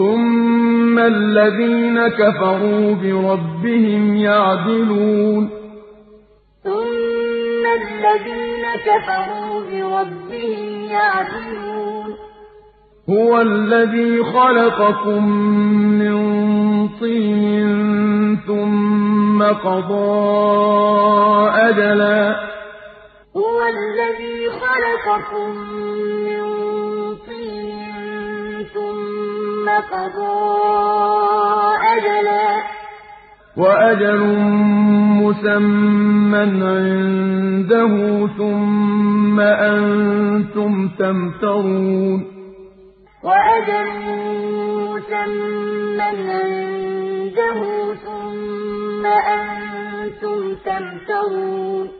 ثم الذين كفروا بربهم يعدلون. ثم الذين كفروا بربهم يعدلون. هو الذي خلقكم من طين ثم قضى أجلا. هو الذي خلقكم من قضوا أجلا وأجل مسمى عنده ثم أنتم تمترون وأجل مسمى عنده ثم أنتم تمترون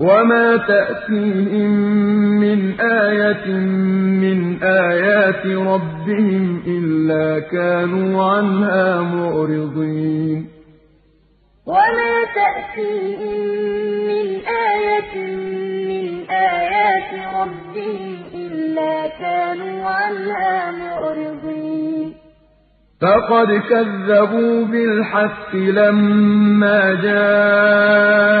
وما تأتيهم من آية من آيات ربهم إلا كانوا عنها معرضين وما تأتيهم من آية من آيات ربهم إلا كانوا عنها معرضين فقد كذبوا بالحق لما جاءهم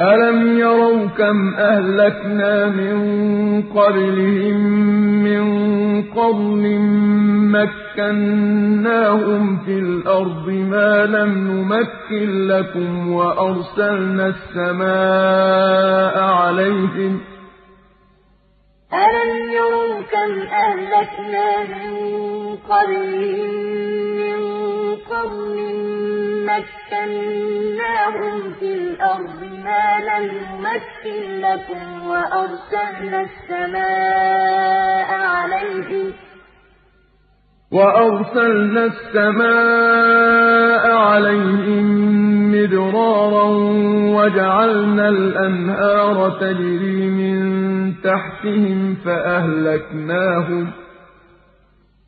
ألم يروا كم أهلكنا من قبلهم من قرن مكناهم في الأرض ما لم نمكن لكم وأرسلنا السماء عليهم ألم يروا كم أهلكنا من قبلهم من قرن مكناهم في الأرض ما لم نمكن لكم وأرسلنا السماء عليهم وأرسلنا السماء عليهم مدرارا وجعلنا الأنهار تجري من تحتهم فأهلكناهم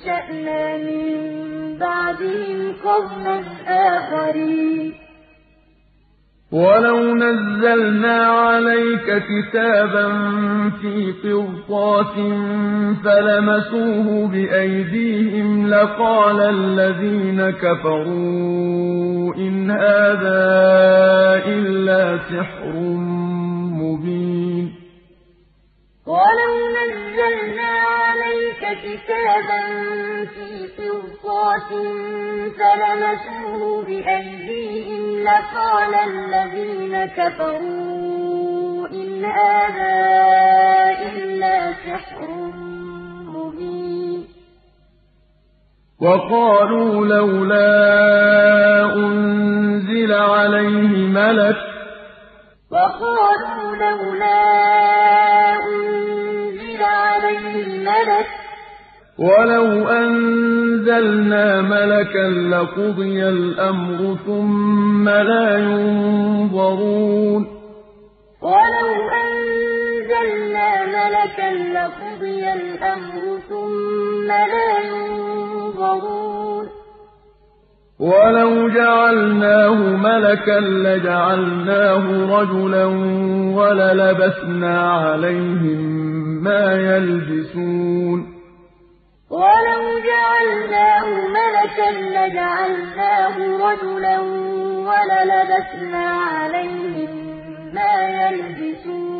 أنشأنا من بعدهم قوما آخرين ولو نزلنا عليك كتابا في قرطاس فلمسوه بأيديهم لقال الذين كفروا إن هذا إلا سحر مبين ولو نزلنا عليك كتابا في قرطاس فلمسوه بأيديهم لقال الذين كفروا إن هذا إلا سحر مبين. وقالوا لولا أنزل عليه ملك وقالوا لولا كذبت ولو أنزلنا ملكا لقضي الأمر ثم لا ينظرون ولو أنزلنا ملكا لقضي الأمر ثم لا ينظرون ولو جعلناه ملكا لجعلناه رجلا وللبسنا عليهم ما يلبسون ولو جعلناه ملكا لجعلناه رجلا وللبسنا عليهم ما يلبسون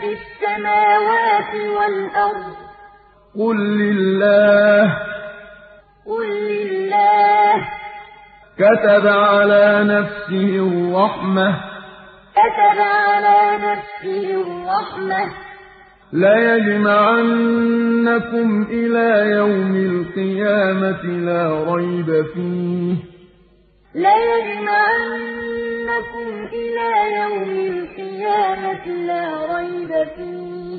في السماوات والأرض. قل لله. قل لله. كتب على نفسه الرحمة. كتب على نفسه الرحمة. لا يجمعنكم إلى يوم القيامة لا ريب فيه. لا يجمعنكم إلى يوم القيامة لا ريب فيه.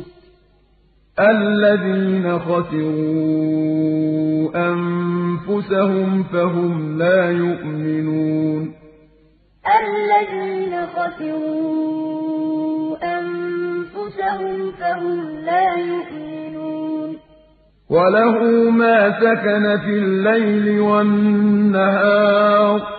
الذين خسروا أنفسهم فهم لا يؤمنون. الذين خسروا أنفسهم فهم لا يؤمنون. وله ما سكن في الليل والنهار.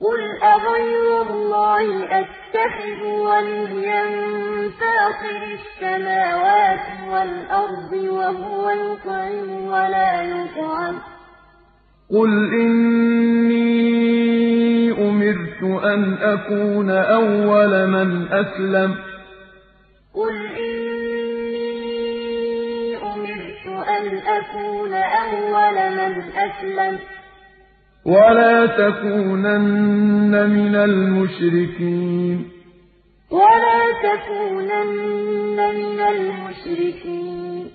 قل أغير الله أتخذ وليا فاطر السماوات والأرض وهو يطعم ولا يطعم قل إني أمرت أن أكون أول من أسلم قل إني أمرت أن أكون أول من أسلم ولا تكونن من المشركين ولا تكونن من المشركين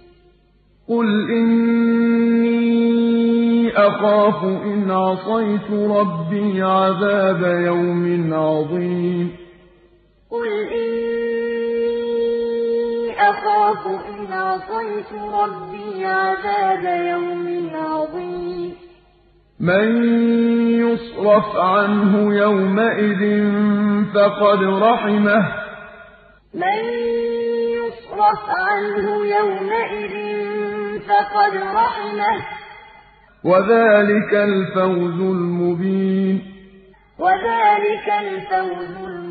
قل إني أخاف إن عصيت ربي عذاب يوم عظيم قل أخاف إن عصيت ربي عذاب يوم عظيم من يصرف عنه يومئذ فقد رحمه. من يصرف عنه يومئذ فقد رحمه. وذلك الفوز المبين. وذلك الفوز المبين.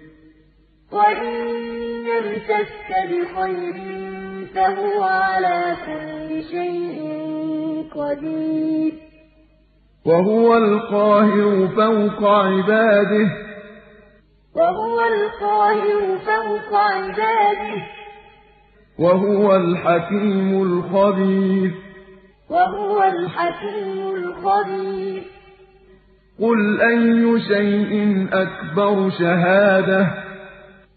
وَإِنَّ الْكَسْبَ بِخَيْرٍ فَهُوَ عَلَى كُلِّ شَيْءٍ قَدِيرٌ وَهُوَ الْقَاهِرُ فَوْقَ عِبَادِهِ. وَهُوَ الْقَاهِرُ فَوْقَ عِبَادِهِ. وَهُوَ الْحَكِيمُ الْخَبِيرُ. وَهُوَ الْحَكِيمُ الْخَبِيرُ. قل أي شيء أكبر شهادة قُلْ أَيُّ شَيْءٍ أَكْبَرُ شَهَادَةً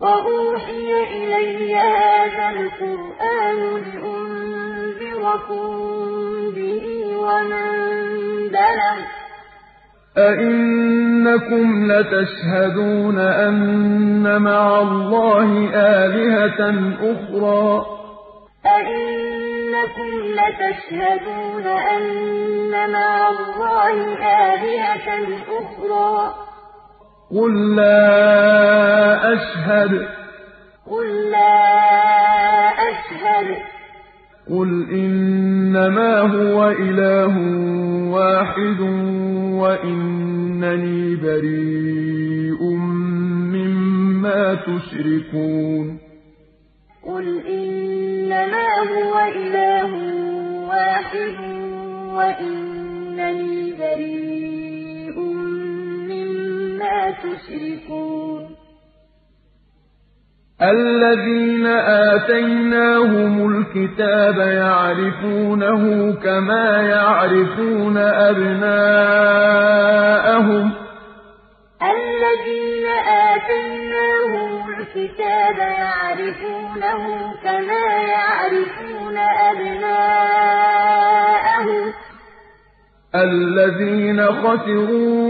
وأوحي إلي هذا القرآن لأنذركم به ومن بلغ. أئنكم لتشهدون أن مع الله آلهة أخرى. أئنكم لتشهدون أن مع الله آلهة أخرى. قل لا أشهد قل لا أشهد قل إنما هو إله واحد وإنني بريء مما تشركون قل إنما هو إله واحد وإنني بريء تشركون. الذين آتيناهم الكتاب يعرفونه كما يعرفون أبناءهم. الذين آتيناهم الكتاب يعرفونه كما يعرفون أبناءهم. الذين خسروا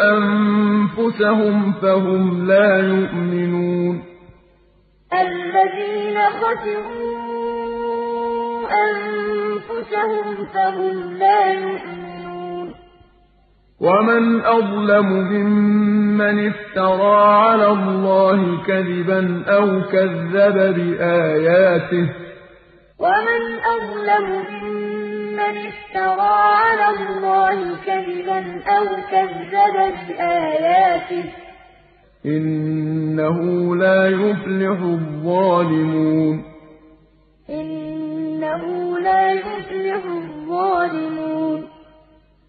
أنفسهم فهم لا يؤمنون. الذين خسروا أنفسهم فهم لا يؤمنون. ومن أظلم ممن افترى على الله كذبا أو كذب بآياته. ومن أظلم ممن ممن افترى على الله كذبا أو كذب بآياته إنه لا يفلح الظالمون إنه لا يفلح الظالمون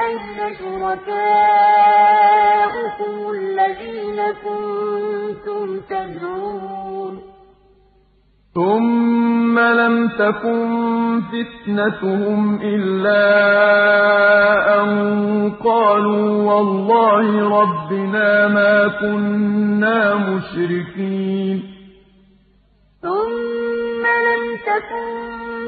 أين شركاؤكم الذين كنتم تدعون ثم لم تكن فتنتهم إلا أن قالوا والله ربنا ما كنا مشركين ثم لم تكن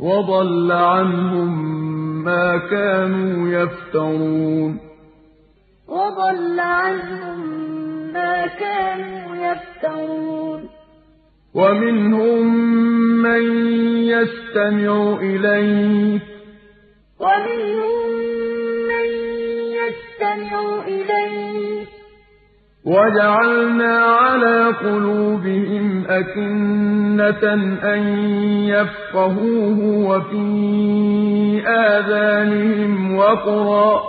وضل عنهم ما كانوا يفترون. وضل عنهم ما كانوا يفترون. ومنهم من يستمع إليك. ومنهم من يستمع إليك. وجعلنا على قلوبهم أكنة أن يفقهوه وفي آذانهم وقرا.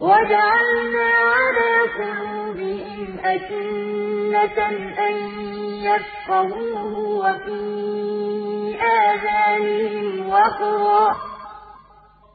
وجعلنا على قلوبهم أكنة أن يفقهوه وفي آذانهم وقرا.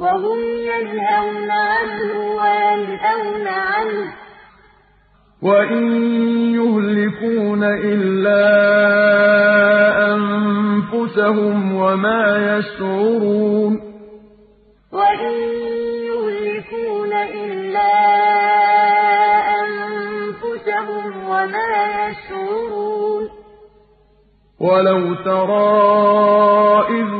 وهم ينهون عنه وينهون عنه. وإن يهلكون إلا أنفسهم وما يشعرون. وإن يهلكون إلا أنفسهم وما يشعرون. ولو ترى إذ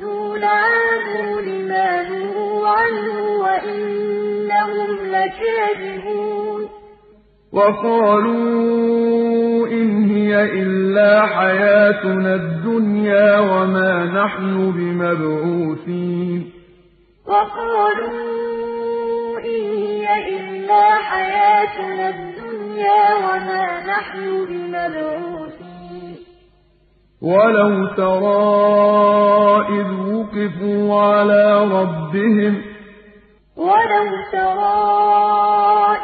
فَعَلُوا لِمَا نُهُوا عَنْهُ وَإِنَّهُمْ لَكَاذِبُونَ. وَقَالُوا إِنْ هِيَ إِلَّا حَيَاتُنَا الدُّنْيَا وَمَا نَحْنُ بِمَبْعُوثِينَ. وَقَالُوا إِنْ هِيَ إِلَّا حَيَاتُنَا الدُّنْيَا وَمَا نَحْنُ بِمَبْعُوثِينَ. ولو ترى إذ وقفوا على ربهم ولو ترى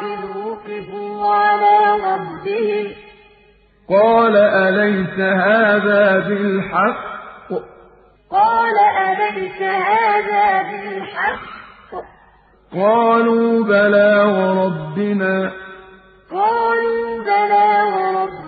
إذ وقفوا على ربهم قال أليس هذا بالحق قال أليس هذا بالحق قالوا بلى وربنا قالوا بلى وربنا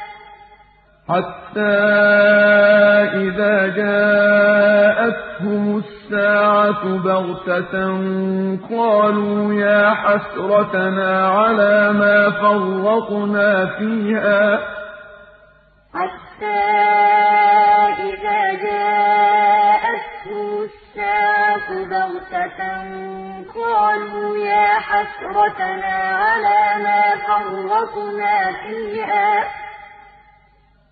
حتى إذا جاءتهم الساعة بغتة قالوا يا حسرتنا على ما فرقنا فيها. حتى إذا جاءتهم الساعة بغتة قالوا يا حسرتنا على ما فرقنا فيها.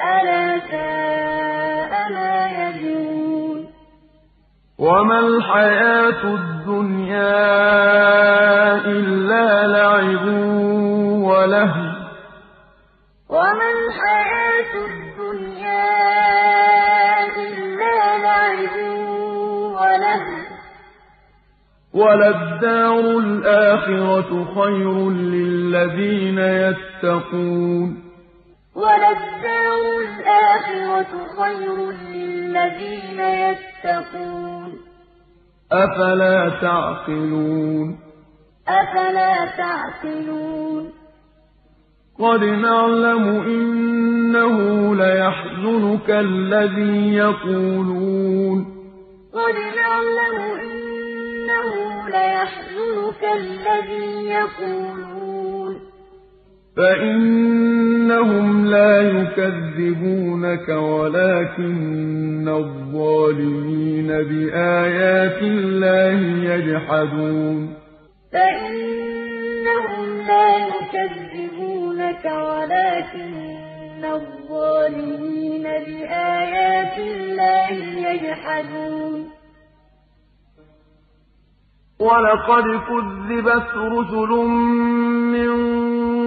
ألا ساء ما يزنون وما الحياة الدنيا إلا لعب وله وما الحياة الدنيا إلا لعب وله وللدار الآخرة خير للذين يتقون. وَلَلدَّارُ الْآخِرَةُ خَيْرٌ لِّلَّذِينَ يَتَّقُونَ. أَفَلَا تَعْقِلُونَ؟ أَفَلَا تَعْقِلُونَ. قَدْ نَعْلَمُ إِنَّهُ لَيَحْزُنُكَ الَّذِي يَقُولُونَ. قَدْ نَعْلَمُ إِنَّهُ لَيَحْزُنُكَ الَّذِي يَقُولُونَ. فإنهم لا يكذبونك ولكن الظالمين بآيات الله يجحدون فإنهم لا يكذبونك ولكن الظالمين بآيات الله يجحدون وَلَقَدْ كُذِّبَتْ رُسُلٌ مِّن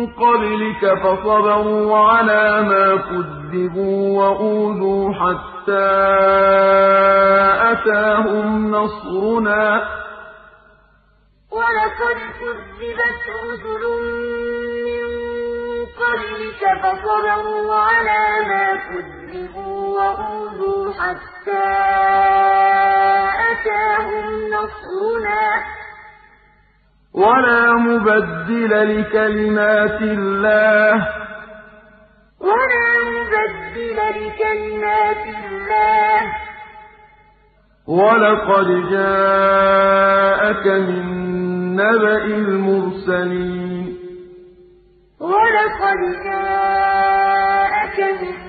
قَبْلِكَ فَصَبَرُوا عَلَىٰ مَا كُذِّبُوا وَأُوذُوا حَتَّىٰ أَتَاهُمْ نَصْرُنَا ۚ وَلَقَدْ كُذِّبَتْ رُسُلٌ مِّن قَبْلِكَ فَصَبَرُوا عَلَىٰ مَا كُذِّبُوا كذبوا وأوذوا حتى أتاهم نصرنا ولا مبدل لكلمات الله ولا مبدل لكلمات الله ولقد جاءك من نبأ المرسلين ولقد جاءك من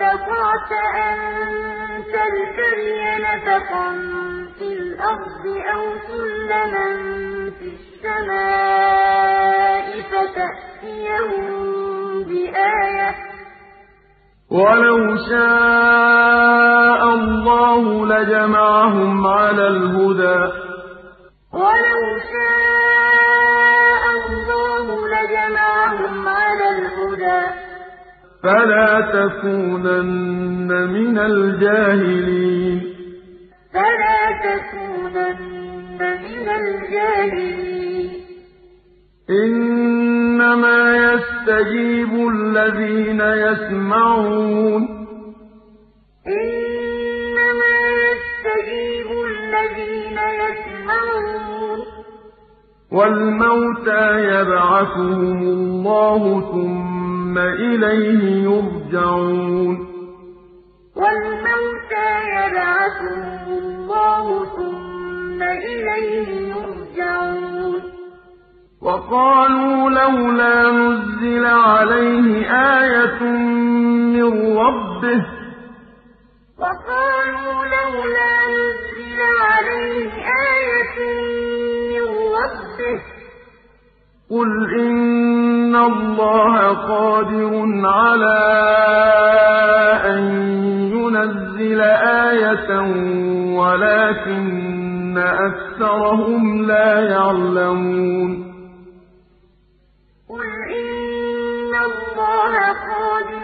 استطعت أن تلتري نفقا في الأرض أو سلما في السماء فتأتيهم بآية. ولو شاء الله لجمعهم على الهدى. ولو شاء الله لجمعهم على الهدى. فلا تكونن من الجاهلين. فلا تكونن من الجاهلين. إنما يستجيب الذين يسمعون. إنما يستجيب الذين يسمعون. والموتى يبعثهم الله ثم ثم إليه يرجعون. والموتى يبعثهم الله ثم إليه يرجعون. وقالوا لولا نزل عليه آية من ربه. وقالوا لولا نزل عليه آية من ربه. قل إن الله قادر على أن ينزل آية ولكن أكثرهم لا يعلمون قل إن الله قادر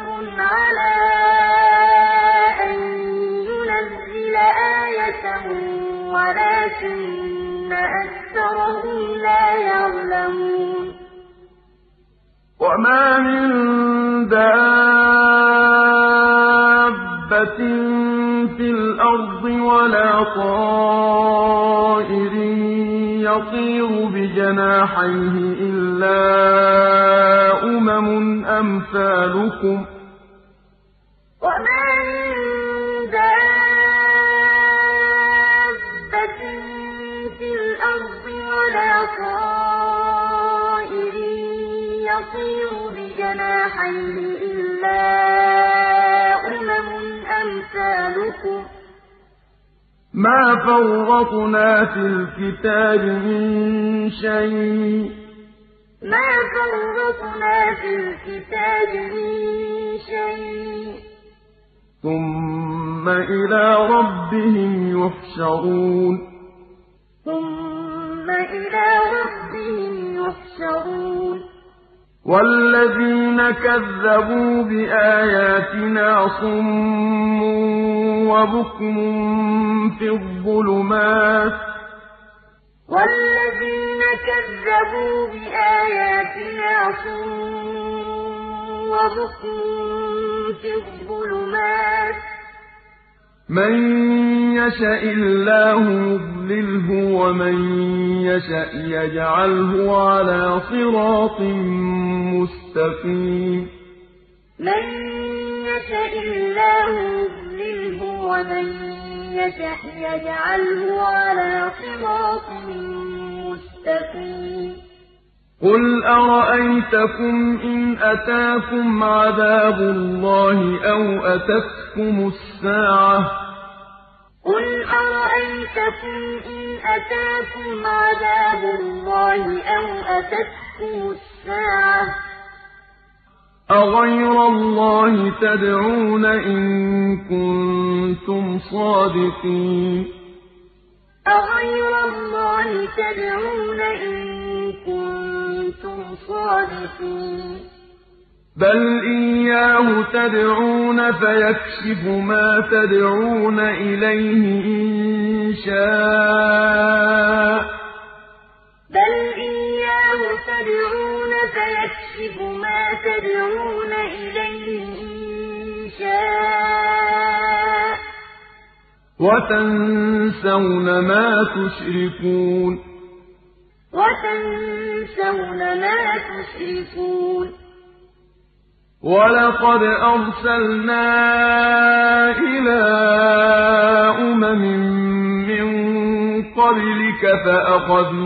اتخذوا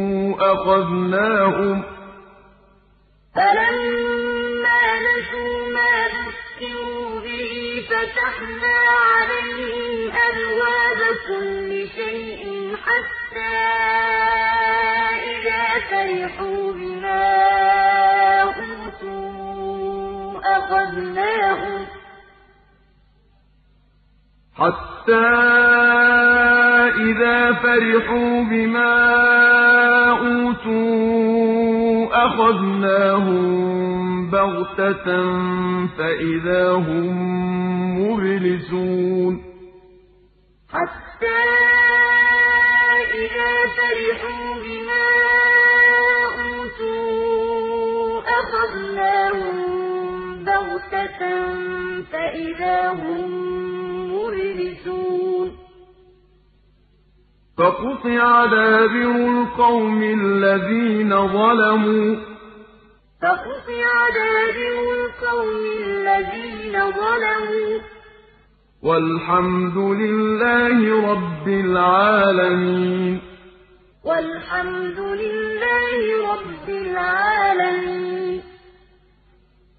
أخذناهم فلما نسوا ما ذكروا به فتحنا عليهم أبواب كل شيء حتى إذا فرحوا بما أوتوا أخذناهم. حتى إذا فرحوا بما أوتوا أخذناهم بغتة فإذا هم مبلسون حتى إذا فرحوا بما أوتوا أخذناهم بغتة فإذا هم مبلسون فقطع دابر القوم الذين ظلموا. فقطع دابر القوم الذين ظلموا. والحمد لله رب العالمين. والحمد لله رب العالمين.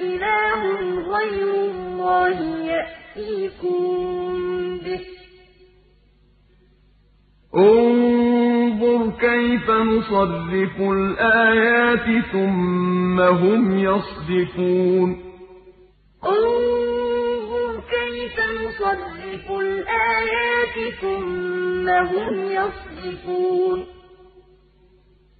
إله غير الله يأتيكم به انظر كيف نصرف الآيات ثم هم يصدفون. انظر كيف نصرف الآيات ثم هم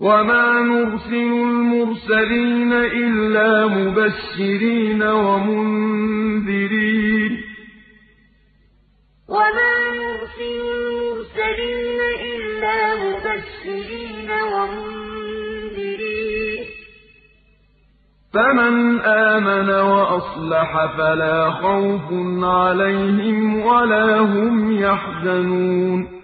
وما نرسل المرسلين إلا مبشرين ومنذرين. وما نرسل المرسلين إلا مبشرين ومنذرين. فمن آمن وأصلح فلا خوف عليهم ولا هم يحزنون.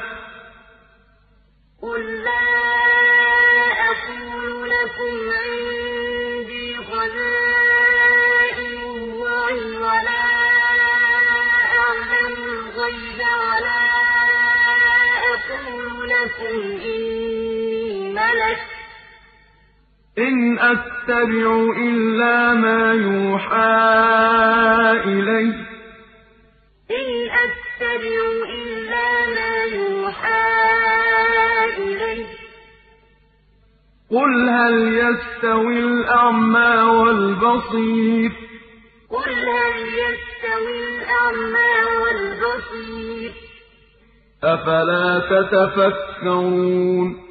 إن أتبع إلا ما يوحى إليه إن أتبع إلا ما يوحى قل هل يستوي الأعمى والبصير؟ قل هل يستوي الأعمى والبصير؟ أفلا تتفكرون؟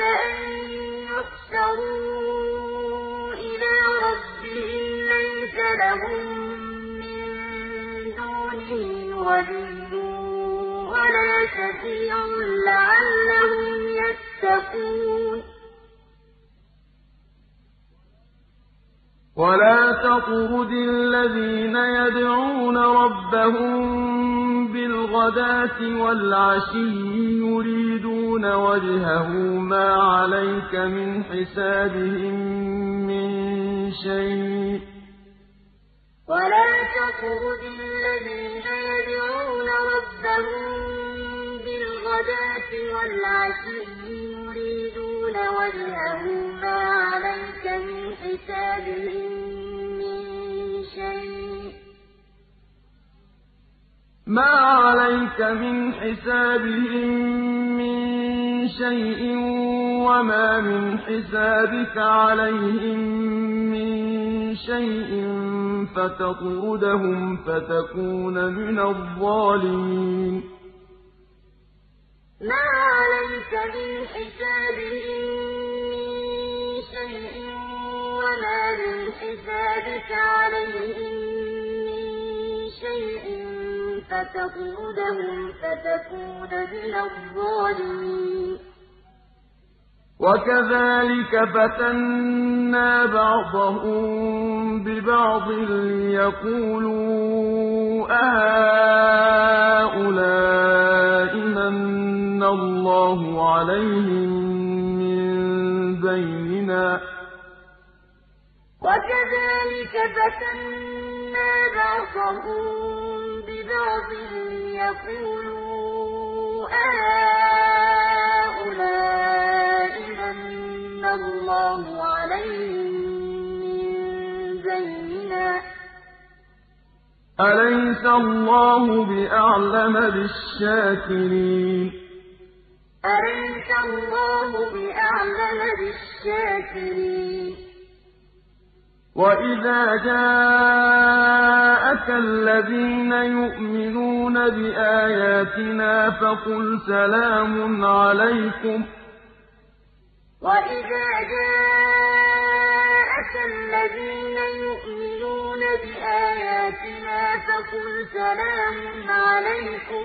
يَوْمَ أَن يُحْشَرُوا إِلَىٰ رَبِّهِمْ لَيْسَ لَهُم مِّن دُونِهِ وَلِيٌّ وَلَا شَفِيعٌ لَّعَلَّهُمْ يَتَّقُونَ ولا تقرد الذين يدعون ربهم بالغداة والعشي يريدون وجهه ما عليك من حسابهم من شيء ولا تقرد الذين يدعون ربهم بالغداة والعشي يريدون وجهه ما عليك من حسابهم من شيء ما عليك من حسابهم من شيء وما من حسابك عليهم من شيء فتطردهم فتكون من الظالمين ما عليك من حسابهم من شيء وما من حسابك عليهم من شيء فتقودهم فتكون من الظالمين. وكذلك فتنا بعضهم ببعض ليقولوا أهؤلاء من من الله عليهم من بيننا وكذلك فتنا بعضهم ببعض ليقولوا أهؤلاء من الله عليهم من بيننا أليس الله بأعلم بالشاكرين أليس الله بأعلم بالشاكرين وَإِذَا جَاءَكَ الَّذِينَ يُؤْمِنُونَ بِآيَاتِنَا فَقُلْ سَلَامٌ عَلَيْكُمْ وَإِذَا جَاءَكَ الَّذِينَ يُؤْمِنُونَ بِآيَاتِنَا فَقُلْ سَلَامٌ عَلَيْكُمْ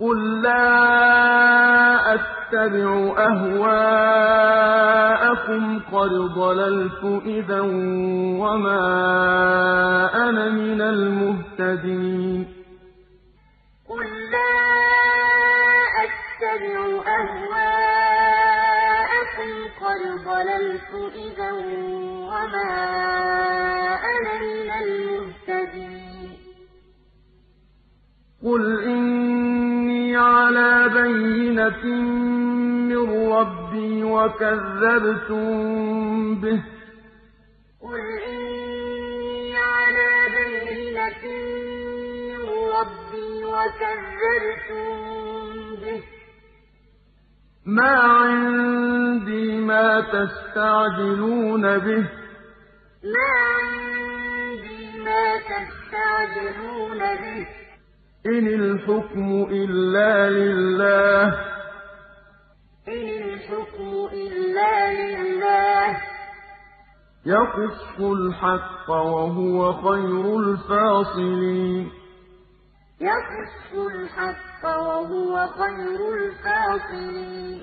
قل لا أتبع أهواءكم قد ضللت إذا وما أنا من المهتدين قل لا أتبع أهواءكم قد ضللت إذا وما أنا من المهتدين قل إني على بينة من ربي وكذبتم به قل إني على بينة من ربي وكذبتم به ما عندي ما تستعجلون به ما عندي ما تستعجلون به إن الحكم إلا لله إن الحكم إلا لله يقص الحق وهو خير الفاصلين يقص الحق وهو خير الفاصلين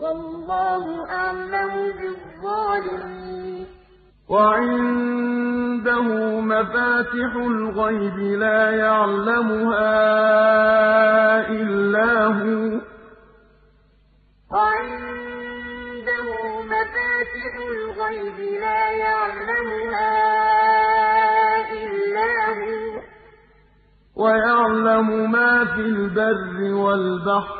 والله أعلم بالظالمين. وعنده مفاتح الغيب لا يعلمها إلا هو. وعنده مفاتح الغيب لا يعلمها ويعلم ما في البر والبحر.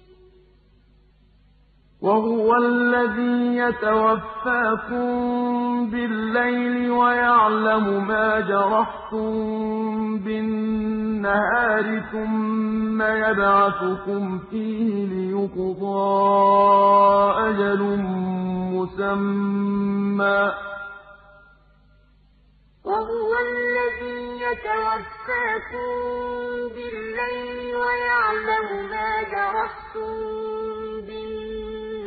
وهو الذي يتوفاكم بالليل ويعلم ما جرحتم بالنهار ثم يبعثكم فيه ليقضى أجل مسمى. وهو الذي يتوفاكم بالليل ويعلم ما جرحتم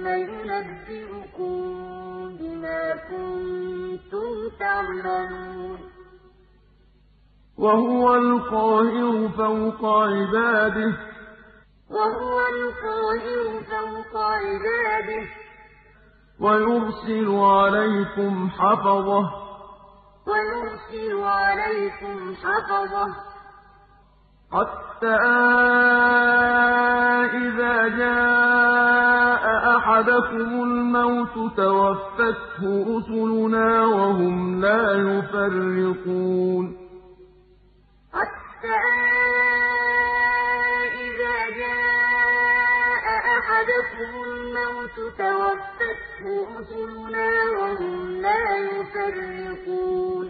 ثم ينبئكم بما كنتم تعملون. وهو القاهر فوق عباده. وهو القاهر فوق عباده. ويرسل عليكم حفظه. ويرسل عليكم حفظه. حتى إذا جاء أحدكم الموت توفته رسلنا وهم لا يفرقون حتى إذا جاء أحدكم الموت توفته رسلنا وهم لا يفرقون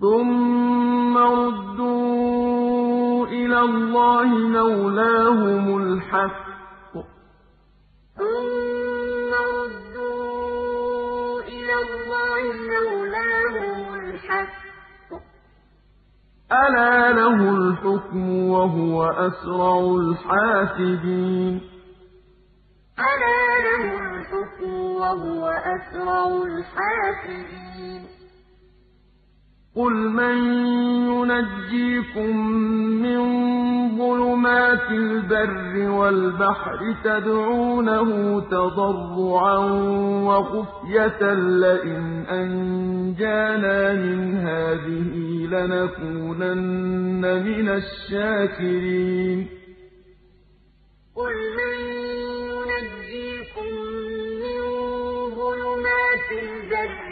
ثم ردوا إلى الله مولاهم الحق ألا له الحكم وهو أسرع الحاسبين. ألا له الحكم وهو أسرع الحاسبين. قل من ينجيكم من ظلمات البر والبحر تدعونه تضرعا وخفية لئن أنجانا من هذه لنكونن من الشاكرين قل من ينجيكم من ظلمات البر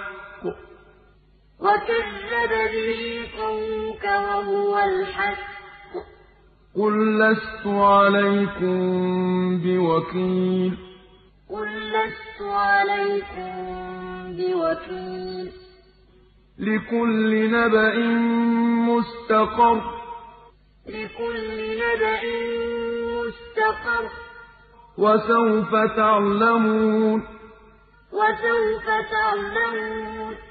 وكذب به قومك وهو الحق. قل لست عليكم بوكيل. قل لست عليكم بوكيل. لكل نبأ مستقر. لكل نبأ مستقر. وسوف تعلمون. وسوف تعلمون.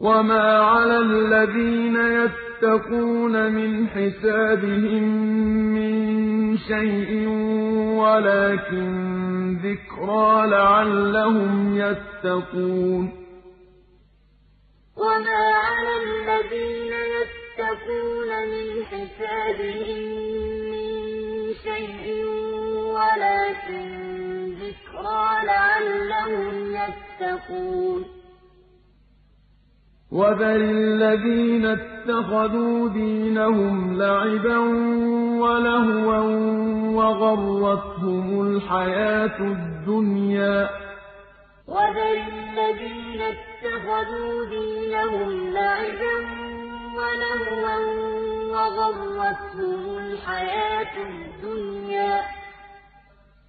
وما على الذين يتقون من حسابهم من شيء ولكن ذكرى لعلهم يتقون وما على الذين يتقون من حسابهم من شيء ولكن ذكرى لعلهم يتقون وَذَرِ الَّذِينَ اتَّخَذُوا دِينَهُمْ لَعِبًا وَلَهْوًا وَغَرَّتْهُمُ الْحَيَاةُ الدُّنْيَا وَذَرِ الَّذِينَ اتَّخَذُوا دِينَهُمْ لَعِبًا وَلَهْوًا وَغَرَّتْهُمُ الْحَيَاةُ الدُّنْيَا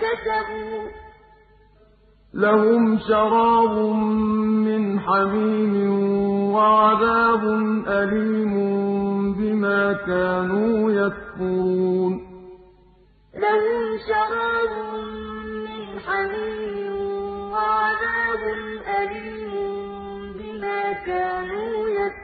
كسبوا لهم شراب من حميم وعذاب أليم بما كانوا يكفرون لهم شراب من حميم وعذاب أليم بما كانوا يكفرون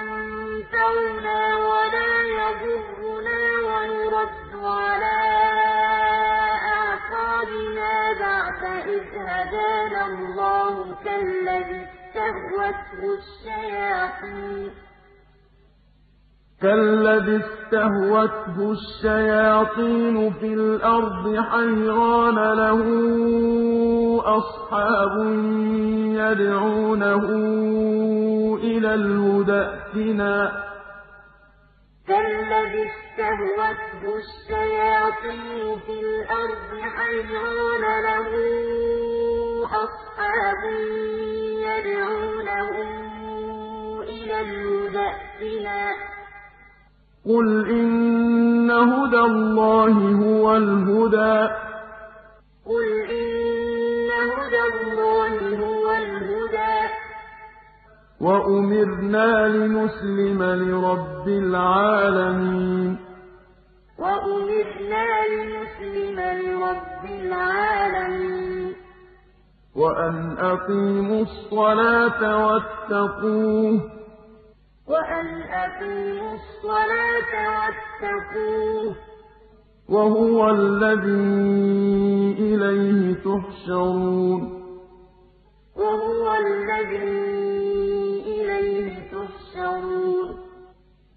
يَنفَعُنَا وَلَا يَضُرُّنَا وَنُرَدُّ عَلَىٰ أَعْقَابِنَا بَعْدَ إِذْ هَدَانَا اللَّهُ كَالَّذِي اسْتَهْوَتْهُ الشَّيَاطِينُ. كالذي استهوته الشياطين في الأرض حيران له أصحاب يدعونه إلى الهدى ائتنا كالذي استهوته الشياطين في الأرض حيران له أصحاب يدعونه إلى الهدى ائتنا قل إن هدى الله هو الهدى قل إن هدى الله هو الهدى وأمرنا لنسلم لرب العالمين وأمرنا لنسلم لرب العالمين وأن أقيموا الصلاة واتقوه وأن أقيموا الصلاة واتقوه وهو الذي إليه تحشرون وهو الذي إليه تحشرون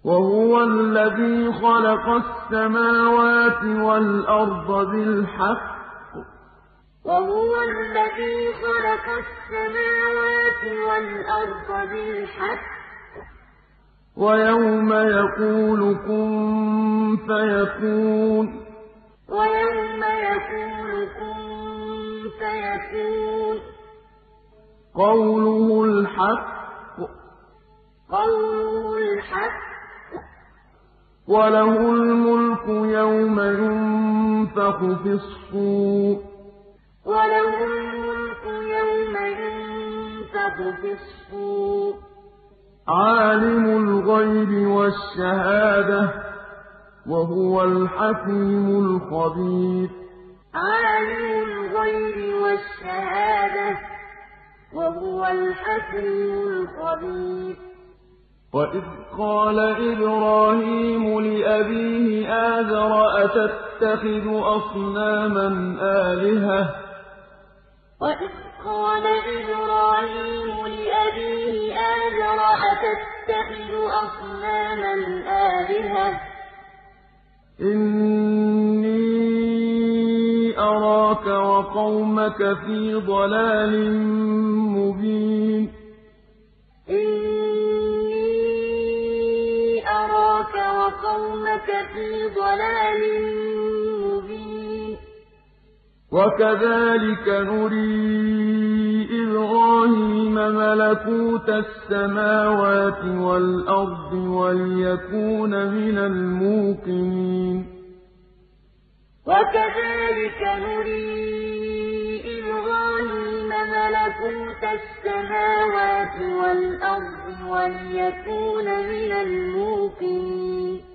وهو الذي خلق السماوات والأرض بالحق وهو الذي خلق السماوات والأرض بالحق وَيَوْمَ يَقُولُ كُن فَيَكُونُ وَيَوْمَ يَقُولُ كُن فَيَكُونُ قَوْلُهُ الْحَقُّ قَوْلُهُ الْحَقُّ وَلَهُ الْمُلْكُ يَوْمَ يُنفَخُ فِي الصُّورِ وَلَهُ الْمُلْكُ يَوْمَ يُنفَخُ فِي الصُّورِ عالم الغيب والشهادة وهو الحكيم الخبير. عالم الغيب والشهادة وهو الحكيم الخبير. وإذ قال إبراهيم لأبيه آذر أتتخذ أصناما آلهة؟ وإذ قال إبراهيم لأبيه آذر أتتخذ أصناما آلهة؟ إني أراك وقومك في ضلال مبين. إني أراك وقومك في ضلال مبين وَكَذَلِكَ نُرِي إِبْرَاهِيمَ مَلَكُوتَ السَّمَاوَاتِ وَالْأَرْضِ وَلِيَكُونَ مِنَ الْمُوقِنِينَ وَكَذَلِكَ نُرِي إِبْرَاهِيمَ مَلَكُوتَ السَّمَاوَاتِ وَالْأَرْضِ وَلِيَكُونَ مِنَ الْمُوقِنِينَ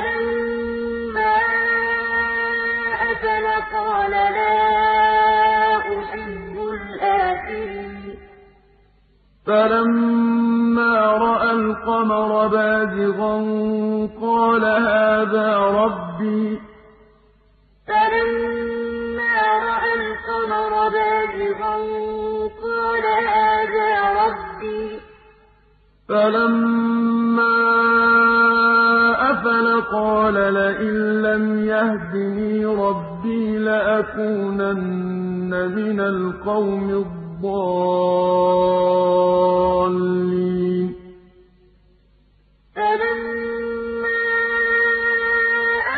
فلما أكل قال لا أحب الآخرين فلما رأى القمر بازغا قال هذا ربي فلما رأى القمر بازغا قال هذا ربي فلما آمن قال لئن لم يهدني ربي لأكونن من القوم الضالين فلما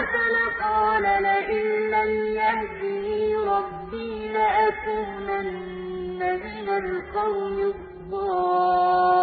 أكل قال لئن لم يهدني ربي لأكونن من القوم الضالين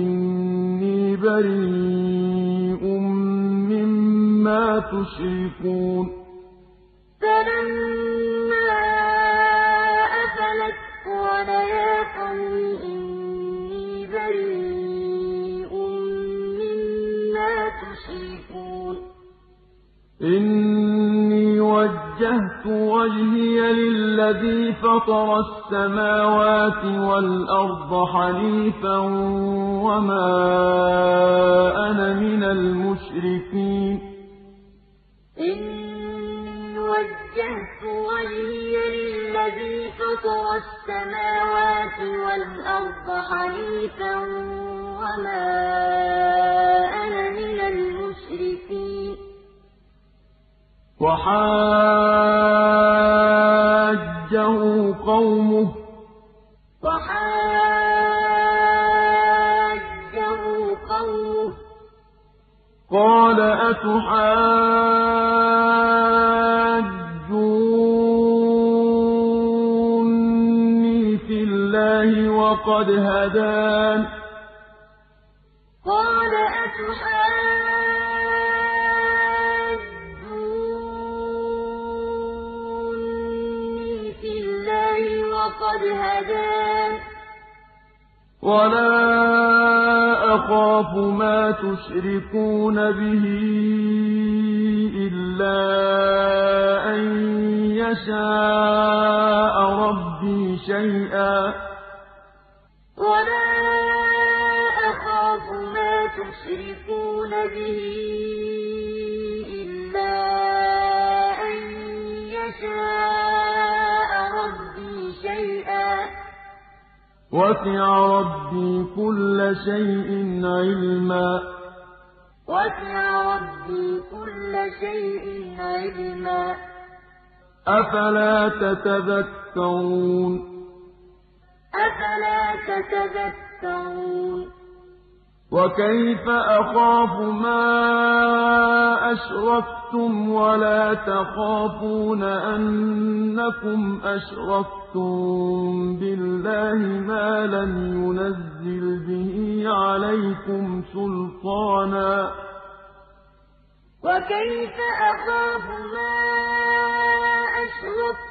بريء مما تشركون فلما أفلت قال يا قوم إني بريء إني وجهت وجهي للذي فطر السماوات والأرض حنيفا وما أنا من المشركين. إني وجهت وجهي للذي فطر السماوات والأرض حنيفا وما أنا من المشركين. وحاجه قومه وحاجه قومه قال أتحاجوني في الله وقد هدان قال أتحاجوني قد هدان. ولا أخاف ما تشركون به إلا أن يشاء ربي شيئا. ولا أخاف ما تشركون به وسع ربي كل شيء علما. وسع ربي كل شيء علما. أفلا تتذكرون؟ أفلا تتذكرون؟ وكيف أخاف ما أشرفتم ولا تخافون أنكم أشرفتم بالله ما لم ينزل به عليكم سلطانا وكيف أخاف ما أشرفتم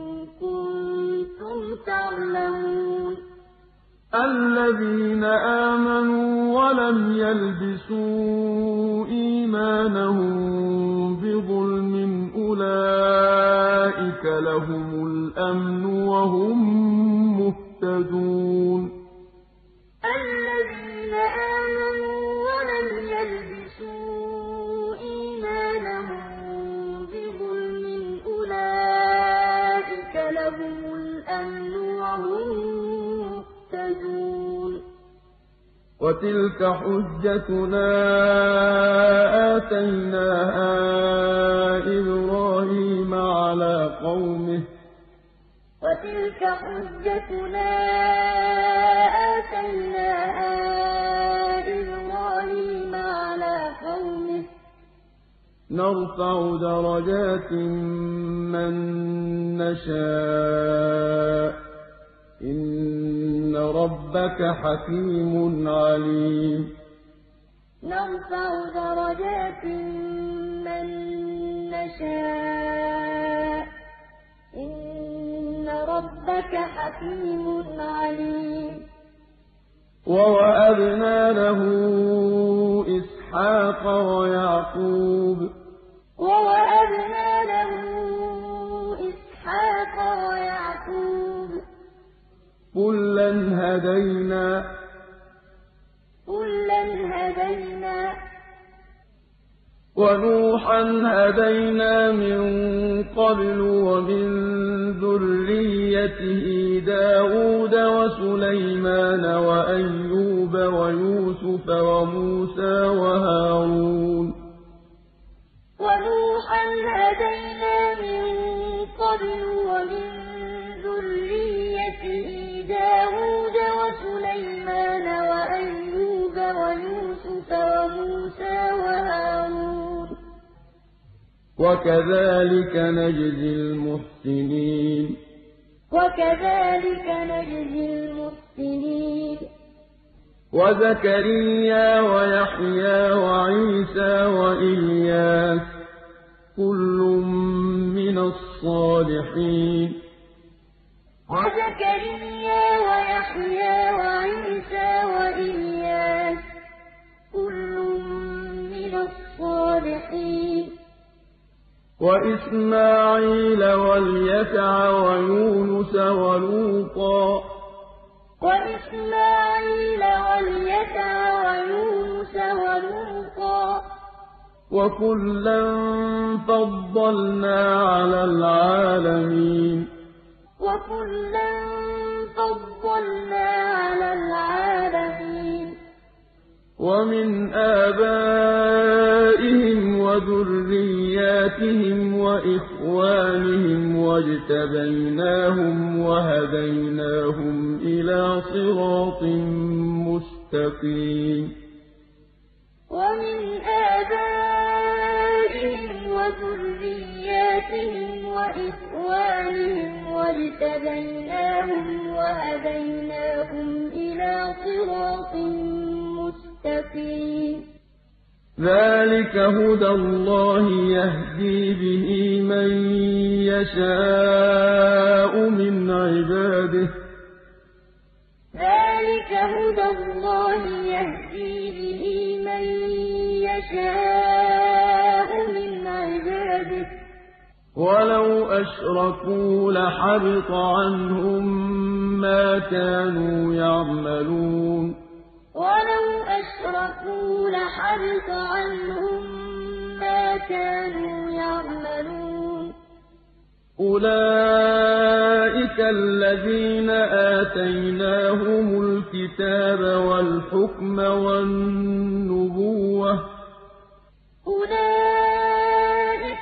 كنتم تعلمون. الذين آمنوا ولم يلبسوا إيمانهم بظلم أولئك لهم الأمن وهم مهتدون. الذين آمنوا ولم يلبسوا وتلك حجتنا آتيناها إبراهيم على قومه. وتلك حجتنا آتيناها إبراهيم على قومه. نرفع درجات من نشاء. إن ربك حكيم عليم. نرفع درجات من نشاء. إن ربك حكيم عليم. ووأبنا له إسحاق ويعقوب. ووأبنا له إسحاق ويعقوب. كلا هدينا كلا هدينا ونوحا هدينا من قبل ومن ذريته داود وسليمان وأيوب ويوسف وموسى وهارون ونوحا هدينا من قبل ومن وداود وسليمان وأيوب ويوسف وموسى وهارون. وكذلك نجزي المحسنين. وكذلك نجزي المحسنين. وزكريا ويحيى وعيسى وإلياس. كل من الصالحين. وزكريا ويحيى وعيسى وإياس كل من الصالحين. وإسماعيل واليسع ويونس ولوطا. وإسماعيل واليسع ويونس ولوطا. وكلا فضلنا على العالمين. وَكُلًّا فَضَّلْنَا عَلَى الْعَالَمِينَ وَمِنْ آبَائِهِمْ وَذُرِّيَّاتِهِمْ وَإِخْوَانِهِمْ وَاجْتَبَيْنَاهُمْ وَهَدَيْنَاهُمْ إِلَى صِرَاطٍ مُسْتَقِيمٍ وَمِنْ آبَائِهِمْ وذرياتهم وإخوانهم واجتبيناهم وهديناهم إلى صراط مستقيم. ذلك هدى الله يهدي به من يشاء من عباده. ذلك هدى الله يهدي به من يشاء ولو أشركوا لحبط عنهم ما كانوا يعملون. ولو أشركوا لحبط عنهم ما كانوا يعملون. أولئك الذين آتيناهم الكتاب والحكم والنبوة. أولئك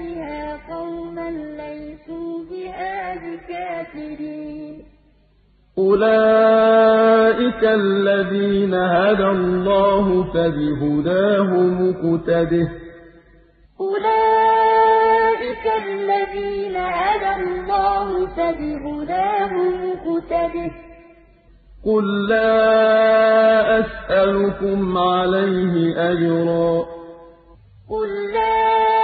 بِهَا قَوْمًا لَّيْسُوا بِهَا بِكَافِرِينَ أُولَٰئِكَ الَّذِينَ هَدَى اللَّهُ فَبِهُدَاهُ مُقْتَدِهِ أُولَٰئِكَ الَّذِينَ هَدَى اللَّهُ فَبِهُدَاهُ مُقْتَدِهِ قُل لَّا أَسْأَلُكُمْ عَلَيْهِ أَجْرًا قُل لَّا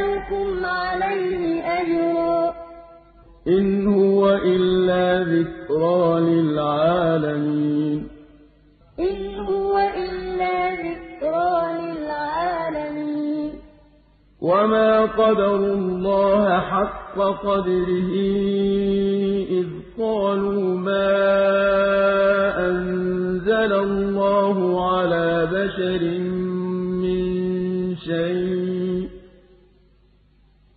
لكم عليه أجرا إن هو إلا ذكرى للعالمين. إن هو إلا ذكرى للعالمين. وما قدر الله حق قدره إذ قالوا ما أنزل الله على بشر من شيء.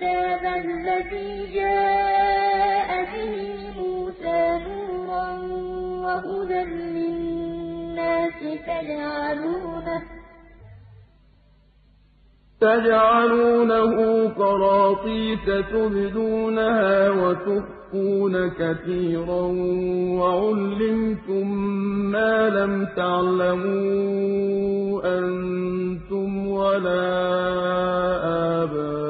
الكتاب الذي جاء به موسى نورا وهدى للناس تجعلونه تجعلونه قراطيس تبدونها وتخفون كثيرا وعلمتم ما لم تعلموا أنتم ولا آباؤكم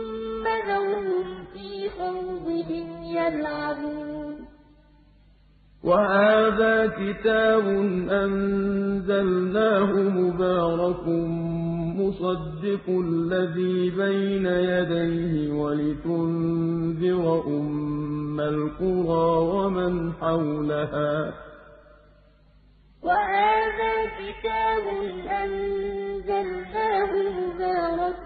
وآذوهم في خوضهم يلعبون وهذا كتاب أنزلناه مبارك مصدق الذي بين يديه ولتنذر أم القرى ومن حولها وهذا كتاب أنزلناه مبارك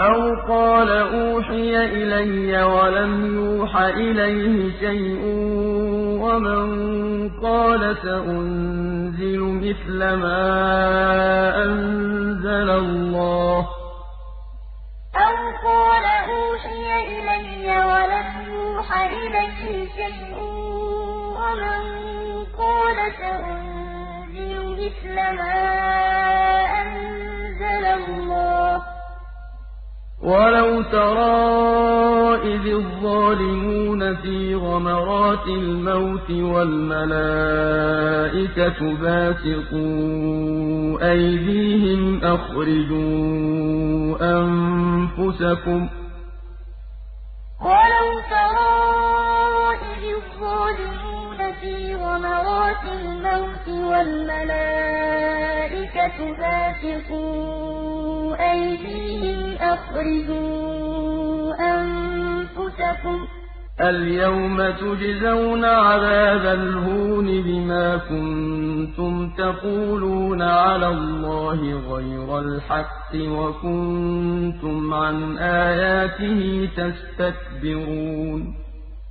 أو قال أوحي إلي ولم يوحى إليه شيء ومن قال سأنزل مثل ما أنزل الله أو قال أوحي إلي ولم يوحى إليه شيء ومن قال سأنزل مثل ما أنزل الله ولو ترى إذ الظالمون في غمرات الموت والملائكة باسقوا أيديهم أخرجوا أنفسكم ولو ترى إذ الظالمون في غمرات الموت والملائكة باسقوا أيديهم أخرجوا أنفسكم اليوم تجزون عذاب الهون بما كنتم تقولون على الله غير الحق وكنتم عن آياته تستكبرون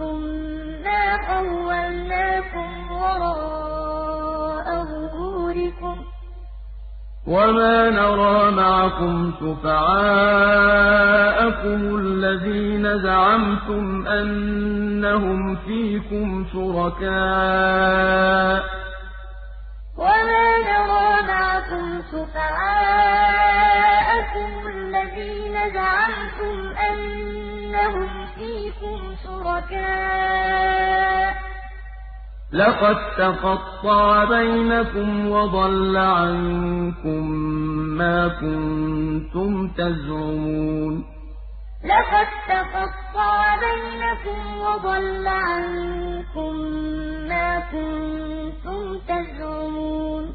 ثُمَّ خَوَّلْنَاكُمْ وَرَاءَ ظُهُورِكُمْ وما نرى معكم شفعاءكم الذين زعمتم أنهم فيكم شركاء وما نرى معكم شفعاءكم الذين زعمتم أنهم فيكم شركاء. لقد تقطع بينكم وضل عنكم ما كنتم تزعمون. لقد تقطع بينكم وضل عنكم ما كنتم تزعمون.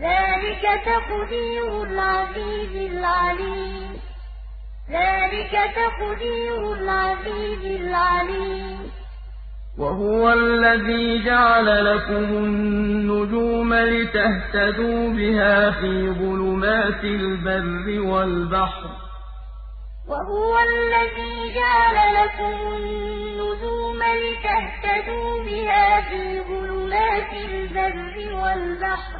ذلك تقدير العزيز العليم. ذلك تقدير العزيز العليم. وهو الذي جعل لكم النجوم لتهتدوا بها في ظلمات البر والبحر. وهو الذي جعل لكم النجوم لتهتدوا بها في ظلمات البر والبحر.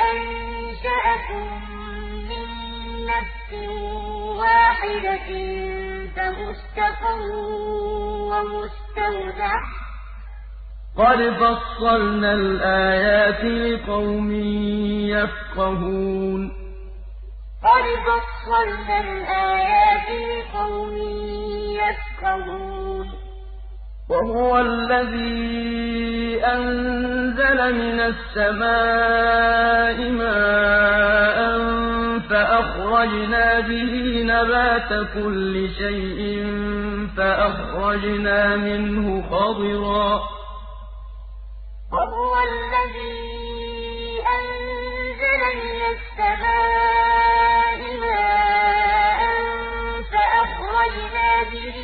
أنشأكم من نفس واحدة فمستقر ومستودع. قد فصلنا الآيات لقوم يفقهون. قد فصلنا الآيات لقوم يفقهون. وهو الذي أنزل من السماء ماء فأخرجنا به نبات كل شيء فأخرجنا منه خضرا. وهو الذي أنزل من السماء ماء فأخرجنا به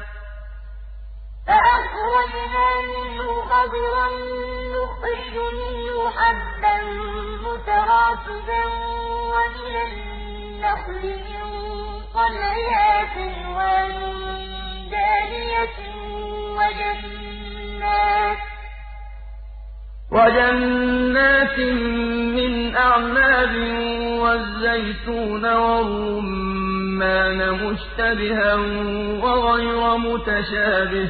فأخرجنا منه خضرا نخرج منه حبا متراكبا ومن النخل من طلعها كنوان دانية وجنات وجنات من أعناب والزيتون والرمان مشتبها وغير متشابه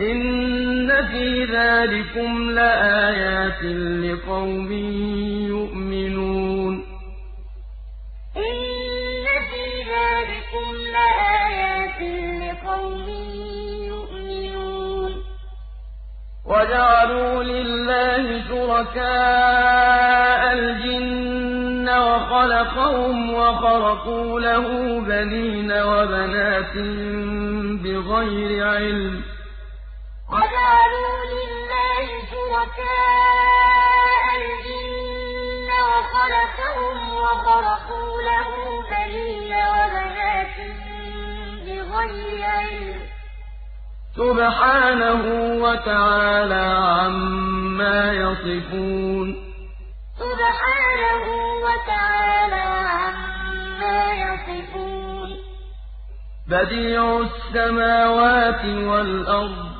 إن في ذلكم لآيات لقوم يؤمنون إن في ذلكم لآيات لقوم يؤمنون وجعلوا لله شركاء الجن وخلقهم وخرقوا له بنين وبنات بغير علم وجعلوا لله شركاء الجن وخلقهم وخلقوا له بنين وبنات بغير علم سبحانه وتعالى عما يصفون سبحانه وتعالى عما يصفون. بديع السماوات والأرض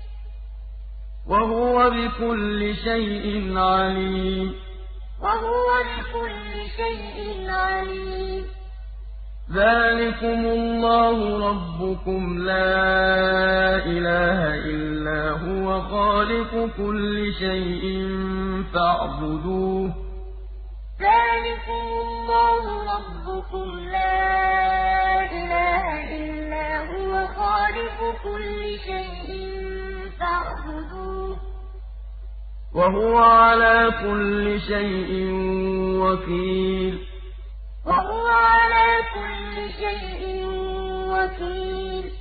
وهو بكل شيء عليم وهو بكل شيء عليم ذلكم الله ربكم لا إله إلا هو خالق كل شيء فاعبدوه ذلكم الله ربكم لا إله إلا هو خالق كل شيء وهو على كل شيء وكيل. وهو على كل شيء وكيل.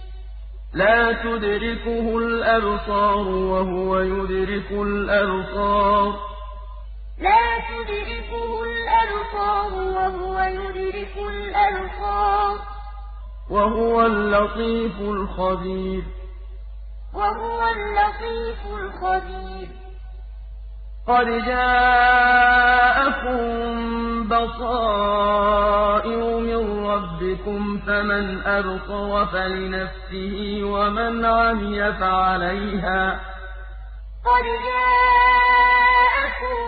لا تدركه الأبصار وهو يدرك الأبصار. لا تدركه الأبصار وهو يدرك الأبصار. وهو اللطيف الخبير. وهو اللطيف الخبير. قد جاءكم بصائر من ربكم فمن أبصر فلنفسه ومن عمي فعليها قد جاءكم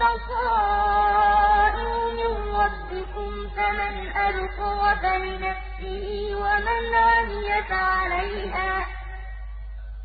بصائر من ربكم فمن أبصر فلنفسه ومن عمي فعليها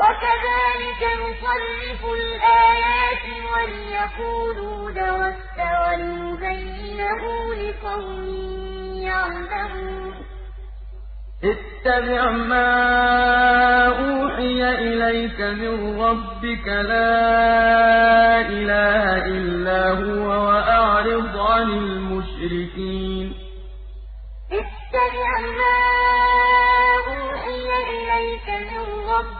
وَكَذَلِكَ نُصَرِّفُ الْآيَاتِ وَلِيَقُولُوا دَرَسْتَ وَلِنُبَيِّنَهُ لِقَوْمٍ يَعْلَمُونَ. اتبع ما أوحي إليك من ربك لا إله إلا هو وأعرض عن المشركين. اتبع ما أوحي إليك من ربك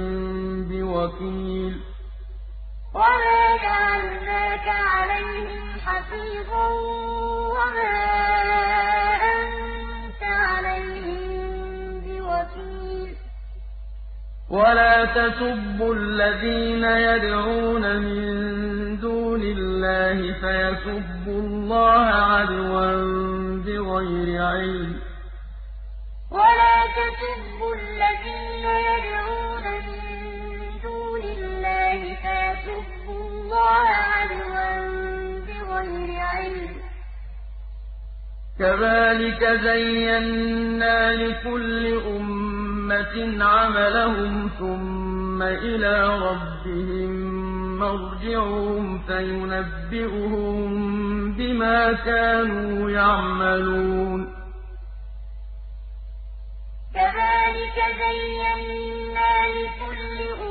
وكيل. وما جعلناك عليهم حفيظا وما أنت عليهم بوكيل. ولا تسبوا الذين يدعون من دون الله فيسبوا الله عدوا بغير علم. ولا تسبوا الذين يدعون من الله الله بغير علم. كذلك زينا لكل أمة عملهم ثم إلى ربهم مرجعهم فينبئهم بما كانوا يعملون. كذلك زينا لكل أمة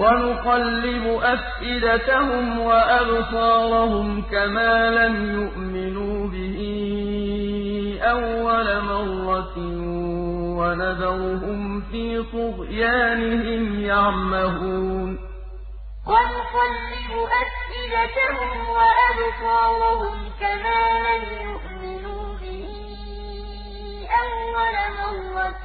ونقلب أفئدتهم وأبصارهم كما لم يؤمنوا به أول مرة ونذرهم في طغيانهم يعمهون. ونقلب أفئدتهم وأبصارهم كما لم يؤمنوا به أول مرة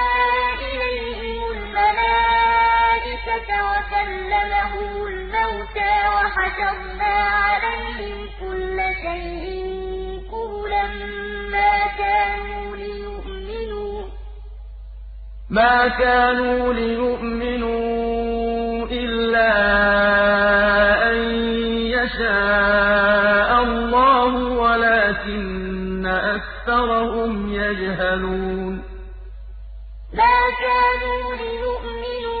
فَتَوَكَلَّمَهُمُ الْمَوْتَىٰ وَحَشَرْنَا عَلَيْهِمْ كُلَّ شَيْءٍ قُبُلًا مَّا كَانُوا لِيُؤْمِنُوا ما كانوا ليؤمنوا إِلَّا أَن يَشَاءَ اللَّهُ وَلَٰكِنَّ أَكْثَرَهُمْ يَجْهَلُونَ. ما كانوا ليؤمنوا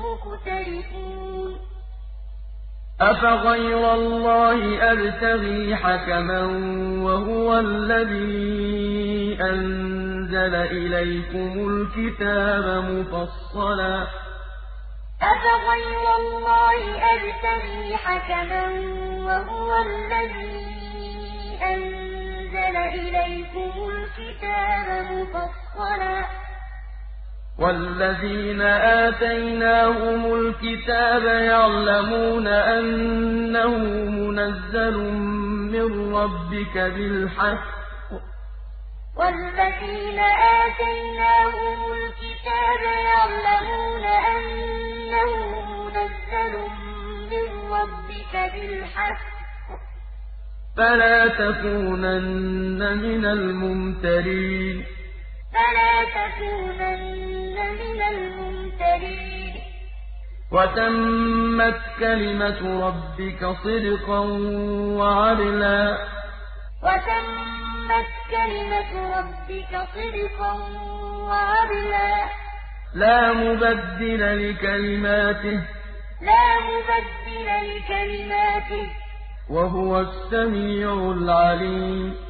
مختلفون أفغير الله أبتغي حكما وهو الذي أنزل إليكم الكتاب مفصلا. أفغير الله أبتغي حكما وهو الذي أنزل إليكم الكتاب مفصلا. والذين آتيناهم الكتاب يعلمون أنه منزل من ربك بالحق. والذين آتيناهم الكتاب يعلمون أنه منزل من ربك بالحق. فلا تكونن من الممترين. فلا تكونن من الممترين. وتمت كلمة ربك صدقا وعدلا. وتمت كلمة ربك صدقا وعدلا. لا مبدل لكلماته. لا مبدل لكلماته. وهو السميع العليم.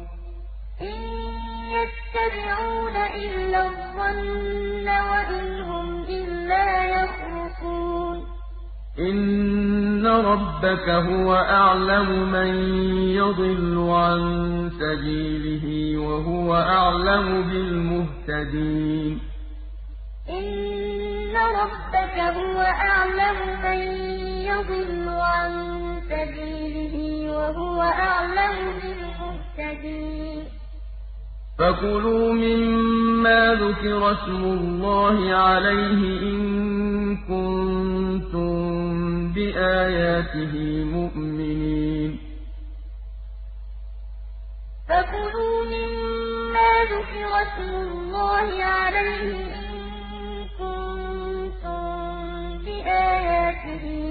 يتبعون إلا الظن وإن هم إلا إن ربك هو أعلم من يضل عن سبيله وهو أعلم بالمهتدين. إن ربك هو أعلم من يضل عن سبيله وهو أعلم بالمهتدين. فكلوا مما ذكر اسم الله عليه إن كنتم بآياته مؤمنين فكلوا مما ذكر اسم الله عليه إن كنتم بآياته مؤمنين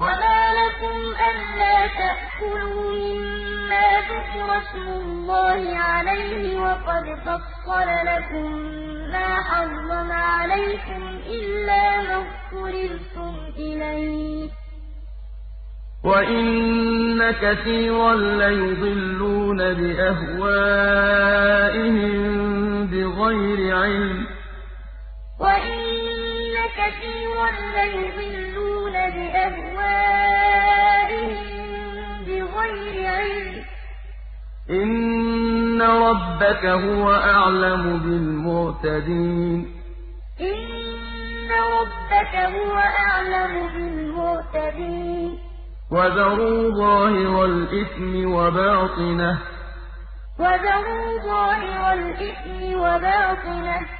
وما لكم ألا تأكلوا مما ذكر اسم الله عليه وقد فصل لكم ما حرم عليكم إلا ما اضطررتم إليه وَإِنَّ كَثِيرًا لَّيُضِلُّونَ بِأَهْوَائِهِم بِغَيْرِ عِلْمٍ وَإِنَّ كَثِيرًا لَّيُضِلُّونَ يأتون بأهوائهم بغير علم إن ربك هو أعلم بالمعتدين إن ربك هو أعلم بالمعتدين وذروا ظاهر الإثم وباطنه وذروا ظاهر الإثم وباطنه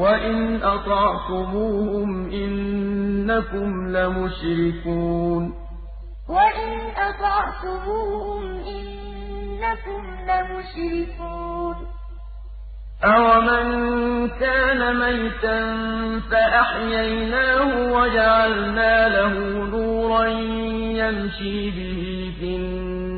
وَإِنْ أَطَعْتُمُوهُمْ إِنَّكُمْ لَمُشْرِكُونَ وَإِنْ أَطَعْتُمُوهُمْ إِنَّكُمْ لَمُشْرِكُونَ أَوَمَنْ كَانَ مَيْتًا فَأَحْيَيْنَاهُ وَجَعَلْنَا لَهُ نُورًا يَمْشِي بِهِ فِي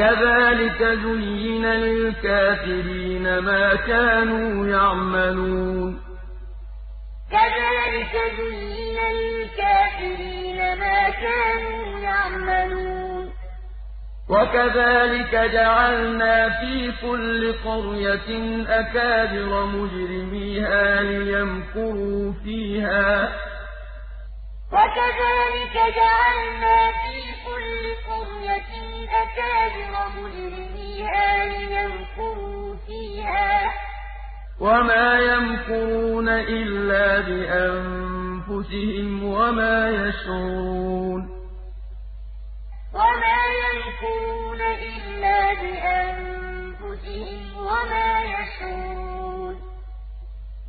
كذلك زين للكافرين ما كانوا يعملون. كذلك زين للكافرين ما كانوا يعملون. وكذلك جعلنا في كل قرية أكابر مجرميها ليمكروا فيها. وكذلك جعلنا في كل قرية أكابر مجرميها ليمكروا فيها. وما يمكرون إلا بأنفسهم وما يشعرون. وما يمكرون إلا بأنفسهم وما يشعرون.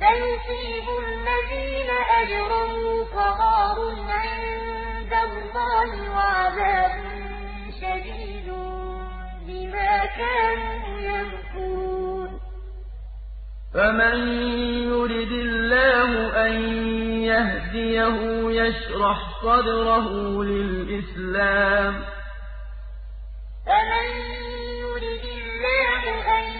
فيصيب الذين أجرموا قرار عند الله وعذاب شديد بما كانوا يمكرون. فمن يرد الله أن يهديه يشرح صدره للإسلام. فمن يرد الله أن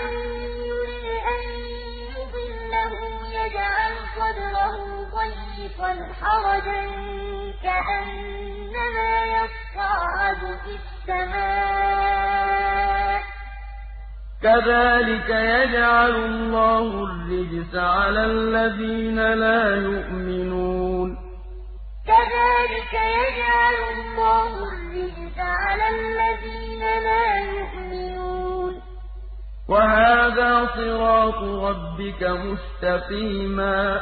متوسطا حرجا كأنما يصعد في السماء. كذلك يجعل الله الرجس على الذين لا يؤمنون. كذلك يجعل الله الرجس على الذين لا يؤمنون. وهذا صراط ربك مستقيما وهذا صراط ربك مستقيما.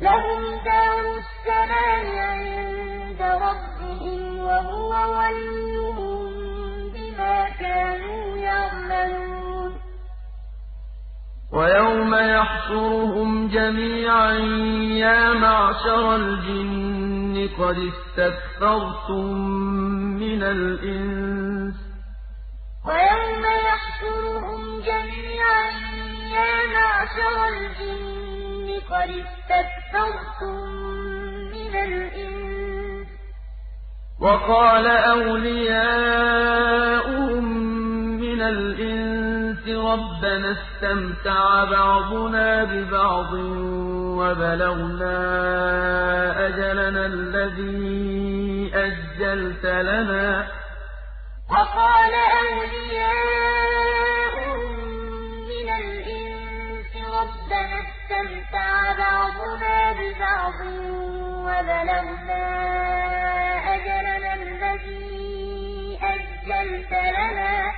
لهم دار السلام عند ربهم وهو وليهم بما كانوا يعملون ويوم يحشرهم جميعا يا معشر الجن قد استكثرتم من الإنس ويوم يحشرهم جميعا يا معشر الجن قد استكثرتم من الإنس وقال أولياؤهم من الإنس ربنا استمتع بعضنا ببعض وبلغنا أجلنا الذي أجلت لنا وقال أولياؤهم من الإنس ربنا استمتع بعضنا ببعض وبلغنا أجلنا الذي أجلت لنا.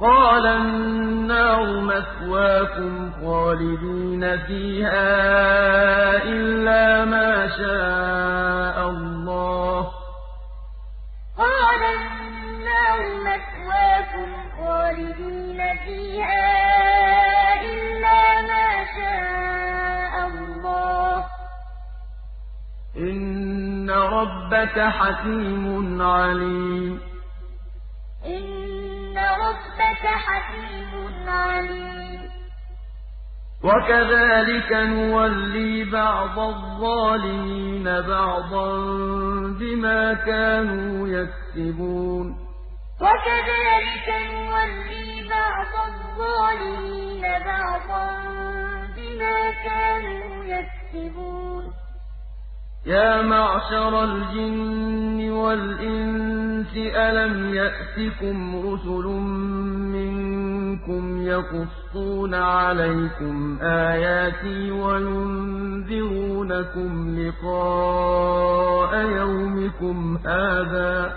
قال النار مثواكم خالدين فيها إلا ما شاء الله. قال النار مثواكم خالدين فيها إلا إلا ما شاء الله إن ربك حكيم عليم إن ربك حكيم عليم وكذلك نولي بعض الظالمين بعضا بما كانوا يكسبون وَكَذَلِكَ نُوَلِّي بَعْضَ الظَّالِمِينَ بَعْضًا بِمَا كَانُوا يَكْسِبُونَ. يا معشر الجن والإنس ألم يأتكم رسل منكم يقصون عليكم آياتي وينذرونكم لقاء يومكم هذا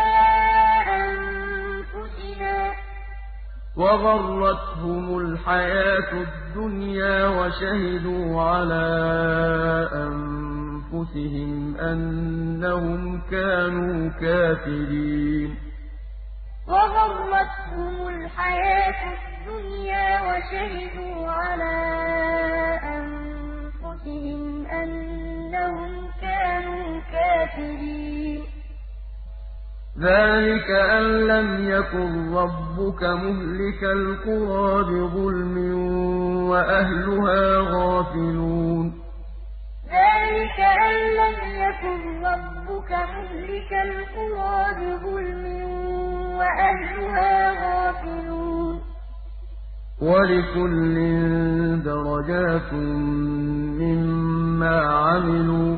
وغرتهم الحياة الدنيا وشهدوا على أنفسهم أنهم كانوا كافرين. وغرتهم الحياة الدنيا وشهدوا على أنفسهم أنهم كانوا كافرين. ذلك أن لم يكن ربك مهلك القرى بظلم وأهلها غافلون ذلك أن لم يكن ربك مهلك القرى بظلم وأهلها غافلون ولكل درجات مما عملوا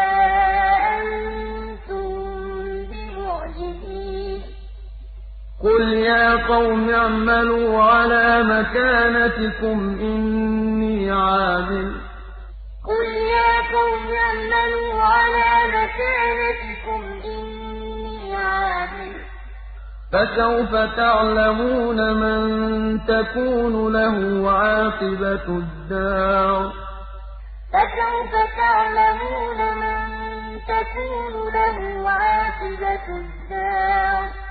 قل يا قوم اعملوا على مكانتكم إني عامل قل يا قوم اعملوا على مكانتكم إني عامل فسوف تعلمون من تكون له عاقبة الدار فسوف تعلمون من تكون له عاقبة الدار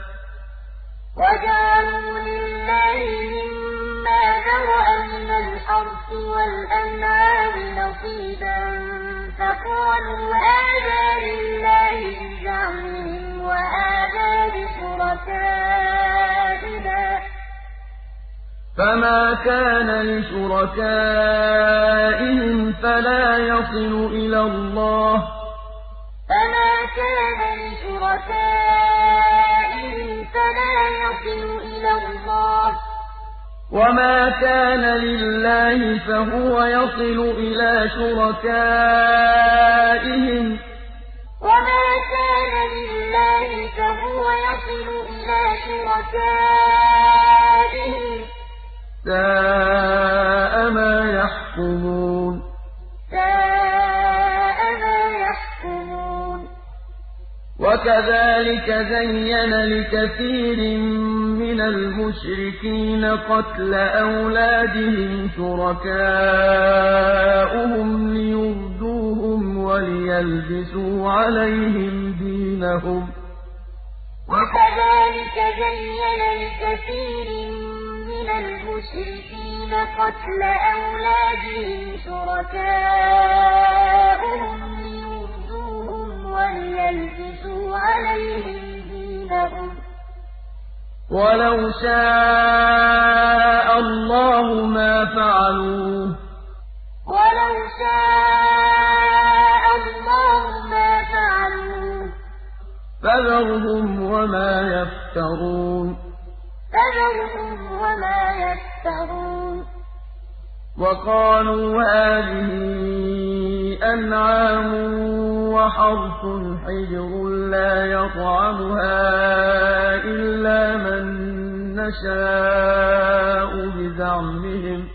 وجعلوا لله مما ذرأ من الحرث والأنعام نصيبا فقالوا هذا لله بزعمهم وهذا بشركائنا. فما كان لشركائهم فلا يصل إلى الله فما كان لشركائهم فلا يصل إلى الله وما كان لله فهو يصل إلى شركائهم وما كان لله فهو يصل إلى شركائهم ساء ما يحكمون وكذلك زين لكثير من المشركين قتل أولادهم شركاؤهم ليردوهم وليلبسوا عليهم دينهم وكذلك زين لكثير من المشركين قتل أولادهم شركاؤهم وَلِيَلْبِسُوا عَلَيْهِمْ دِينَهُمْ وَلَوْ شَاءَ اللَّهُ مَا فَعَلُوهُ وَلَوْ شَاءَ اللَّهُ مَا فَعَلُوهُ فَذَرْهُمْ وَمَا يَفْتَرُونَ فَذَرْهُمْ وَمَا يَفْتَرُونَ وقالوا هذه أنعام وحرف حجر لا يطعمها إلا من نشاء بزعمهم.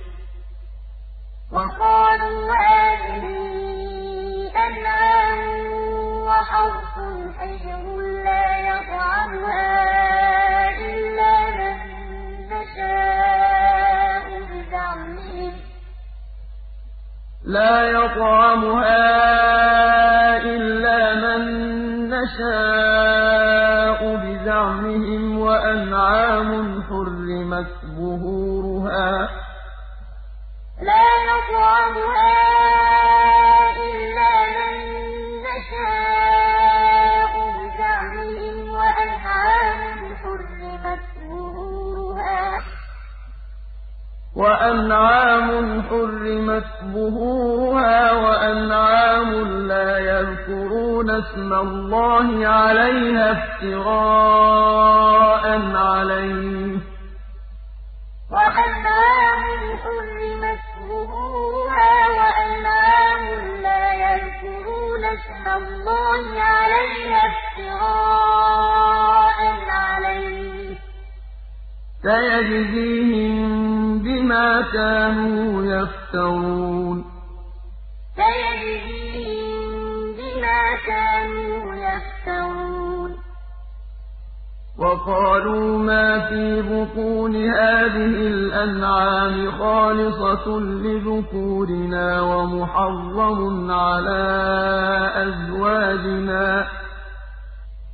وقالوا هذه أنعام وحرف حجر لا يطعمها لا يطعمها إلا من نشاء بزعمهم وأنعام حرمت ظهورها. لا يطعمها وأنعام حرمت ظهورها وأنعام لا يذكرون اسم الله عليها افتراء عليه. وأنعام حرمت ظهورها وأنعام لا يذكرون اسم الله عليها افتراء عليه. سيجزيهم بما كانوا يفترون سيجزيهم بما كانوا يفترون وقالوا ما في بطون هذه الأنعام خالصة لذكورنا ومحرم على أزواجنا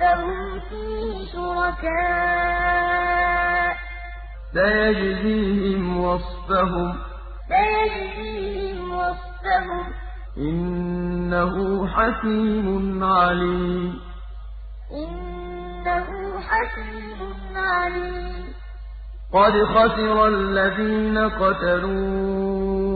فهم فيه شركاء سيجزيهم وصفهم سيجزيهم وصفهم إنه حكيم عليم إنه حكيم عليم قد خسر الذين قتلون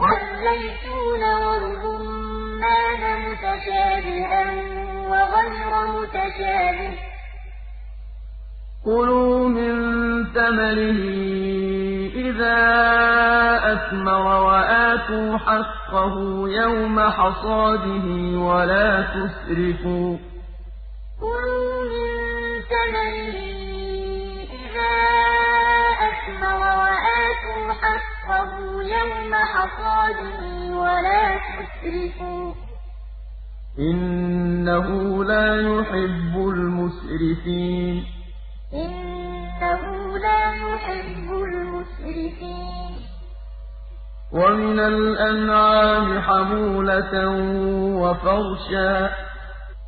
والزيتون والرمان متشابها وغير متشابه كلوا من ثمره إذا أثمر وآتوا حقه يوم حصاده ولا تسرفوا كلوا من ثمره إذا أثمر وآتوا حقه وَاصْبِرْ يَوْمَ حَصَادِهِ وَلَا تُسْرِفُوا إِنَّهُ لَا يُحِبُّ الْمُسْرِفِينَ إِنَّهُ لَا يُحِبُّ الْمُسْرِفِينَ وَمِنَ الْأَنْعَامِ حَمُولَةً وَفَرْشًا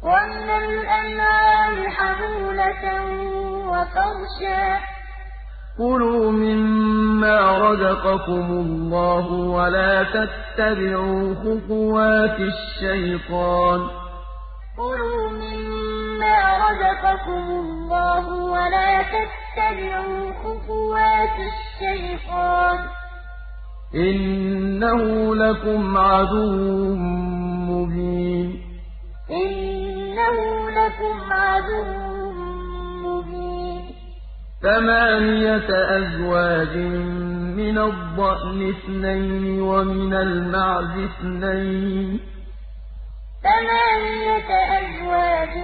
وَمِنَ الْأَنْعَامِ حَمُولَةً وَفَرْشًا كلوا مما رزقكم الله ولا تتبعوا خطوات الشيطان كلوا مما رزقكم الله ولا تتبعوا خطوات الشيطان إنه لكم عدو مبين إنه لكم عدو ثمانية أزواج من الضأن اثنين ومن المعز اثنين. ثمانية أزواج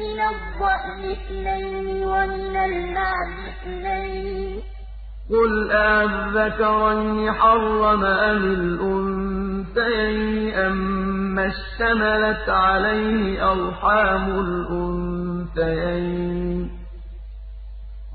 من الضأن اثنين ومن المعز اثنين. قل أذكرين حرم أم الأنثيين أم اشتملت عليه أرحام الأنثيين.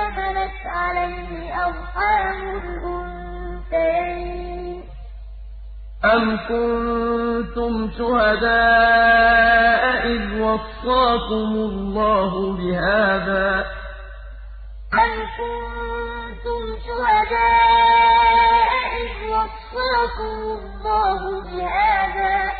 اشتملت عليه أرحام الأنثيين أم كنتم شهداء إذ وصاكم الله بهذا؟ أم كنتم شهداء إذ وصاكم الله بهذا؟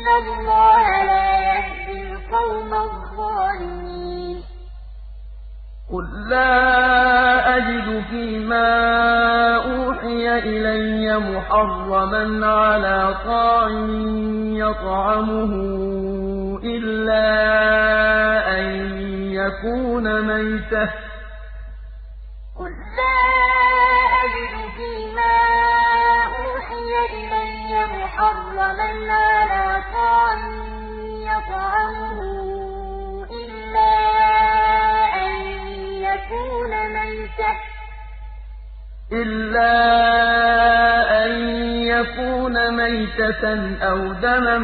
إِنَّ اللَّهَ لَا يَهْدِي الْقَوْمَ الظَّالِمِينَ قُل لا أجد فيما أوحي إلي محرما على طاعم يطعمه إلا أن يكون ميتة قل لا أجد فيما إلا أن يكون ميتة أو دما مسفوحا أو لحم خنزير إلا أن يكون ميتة أو دما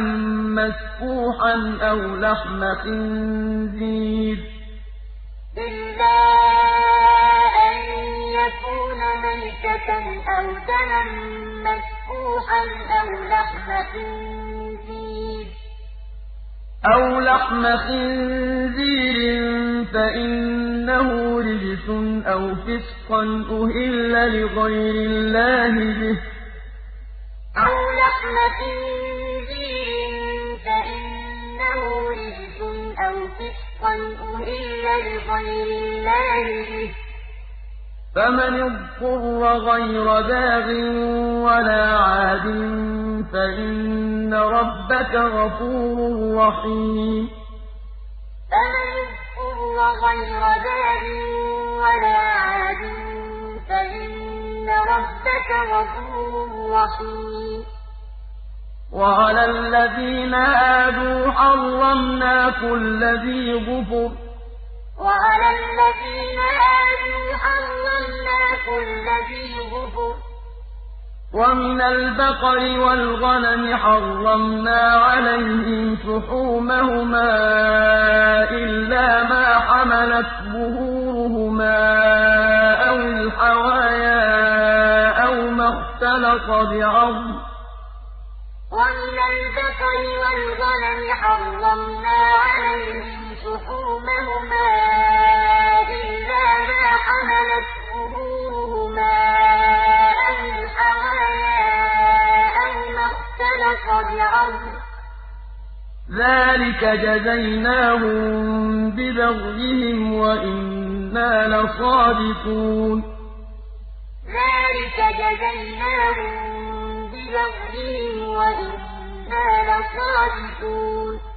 مسفوحا أو لحم خنزير يكون ميتة أو دما مسفوحا أو لحم خنزير. أو لحم خنزير فإنه رجس أو فسقا أهل لغير الله به. أو لحم خنزير فإنه رجس أو فسقا أهل لغير الله به. فمن اضطر غير باغ ولا عاد فإن ربك غفور رحيم. فمن اضطر غير باغ ولا عاد فإن ربك غفور رحيم. وعلى الذين هادوا حرمنا كل ذي ظفر وعلى الذين آمنوا حرمنا كل ذي ظفر ومن البقر والغنم حرمنا عليهم سحومهما إلا ما حملت ظهورهما أو الحوايا أو ما اختلط بعظم. ومن البقر والغنم حرمنا عليهم لحومهما إلا ما حملت ظهورهما أو الحوايا أو ما اختلف ذلك جزيناهم ببغيهم وإنا لصادقون. ذلك جزيناهم ببغيهم وإنا لصادقون.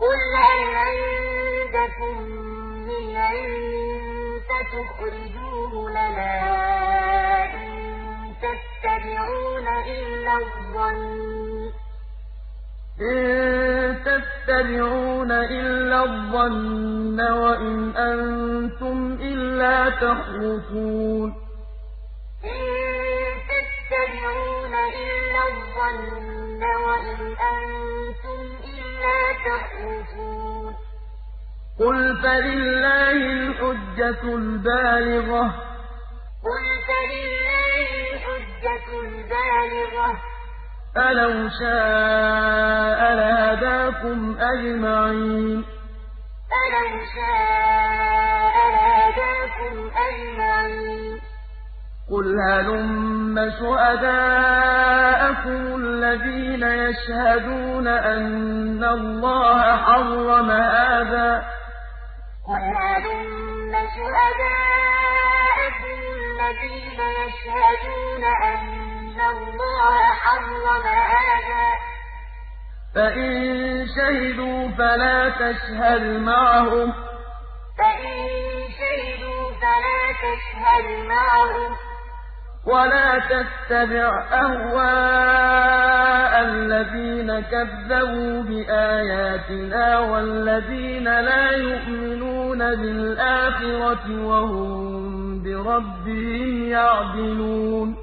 قل هل عندكم من علم فتخرجوه لنا إن تتبعون إلا الظن إن تتبعون إلا الظن وإن أنتم إلا تخرصون إن تتبعون إلا الظن وإن أنتم قل فلله الحجة البالغة. قل فلله الحجة البالغة. فلو شاء لهداكم أجمعين. شاء قل هلم شهداءكم الذين يشهدون أن الله حرم هذا؟ قل هلم شهداءكم الذين يشهدون أن الله حرم هذا؟ فإن شهدوا فلا تشهد معهم فإن شهدوا فلا تشهد معهم ولا تتبع أهواء الذين كذبوا بآياتنا والذين لا يؤمنون بالآخرة وهم بربهم يعدلون.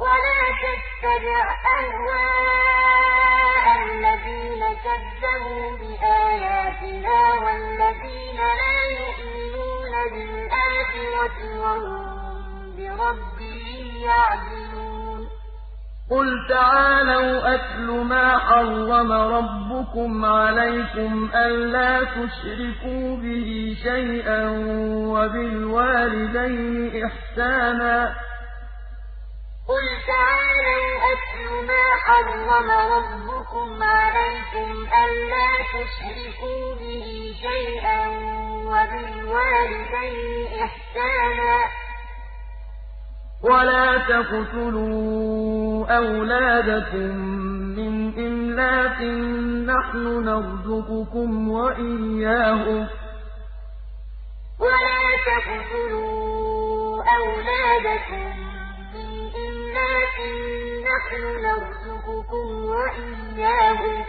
ولا تتبع أهواء الذين كذبوا بآياتنا والذين لا يؤمنون بالآخرة وهم بربهم يعدلون. قل تعالوا أتل ما حرم ربكم عليكم ألا تشركوا به شيئا وبالوالدين إحسانا. قل تعالوا أتل ما حرم ربكم عليكم ألا تشركوا به شيئا وبالوالدين إحسانا. ولا تقتلوا أولادكم من إملاق نحن نرزقكم وإياهم. ولا تقتلوا أولادكم ما ظهر منها وما بطن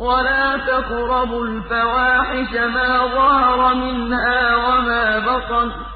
ولا تقربوا الفواحش ما ظهر منها وما بطن.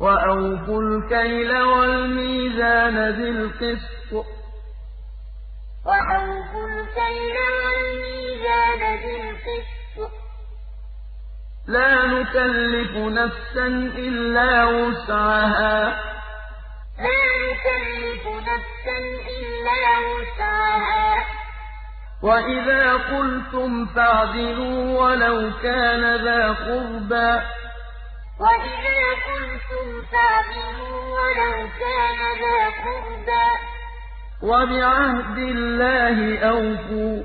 وأوفوا الكيل والميزان بالقسط وأوفوا الكيل والميزان بالقسط لا نكلف نفسا إلا وسعها. لا نكلف نفسا إلا وسعها. وإذا قلتم فاعدلوا ولو كان ذا قربى. وَإِذَا قُلْتُمْ فَاعْدِلُوا وَلَوْ كَانَ ذَا قُرْبَىٰ وَبِعَهْدِ اللَّهِ أَوْفُوا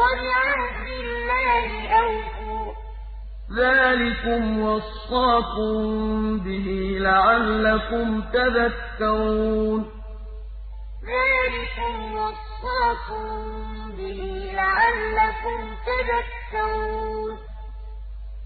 وَبِعَهْدِ اللَّهِ أَوْفُوا ذَٰلِكُمْ وَصَّاكُم بِهِ لَعَلَّكُمْ تَذَكَّرُونَ ذَٰلِكُمْ وَصَّاكُم بِهِ لَعَلَّكُمْ تَذَكَّرُونَ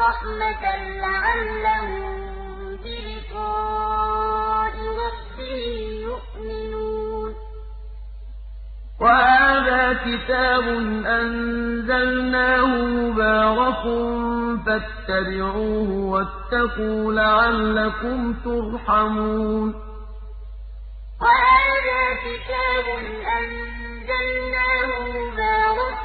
رحمة لعلهم بلقاء ربهم يؤمنون. وهذا كتاب أنزلناه مبارك فاتبعوه واتقوا لعلكم ترحمون. وهذا كتاب أنزلناه مبارك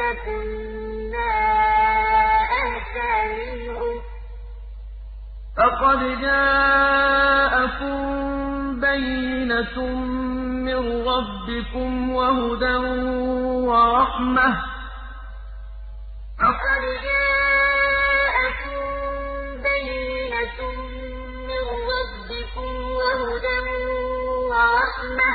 لكنا أهدى منهم فقد جاءكم بينة من ربكم وهدى ورحمة فقد جاءكم بينة من ربكم وهدى ورحمة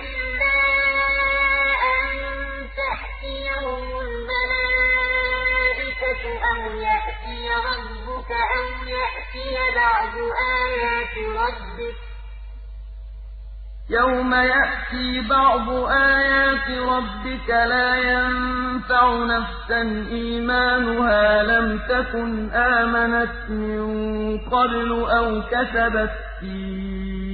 إلا أن أو يأتي ربك أو يأتي بعض آيات ربك يوم يأتي بعض آيات ربك لا ينفع نفسا إيمانها لم تكن آمنت من قبل أو كسبت فيه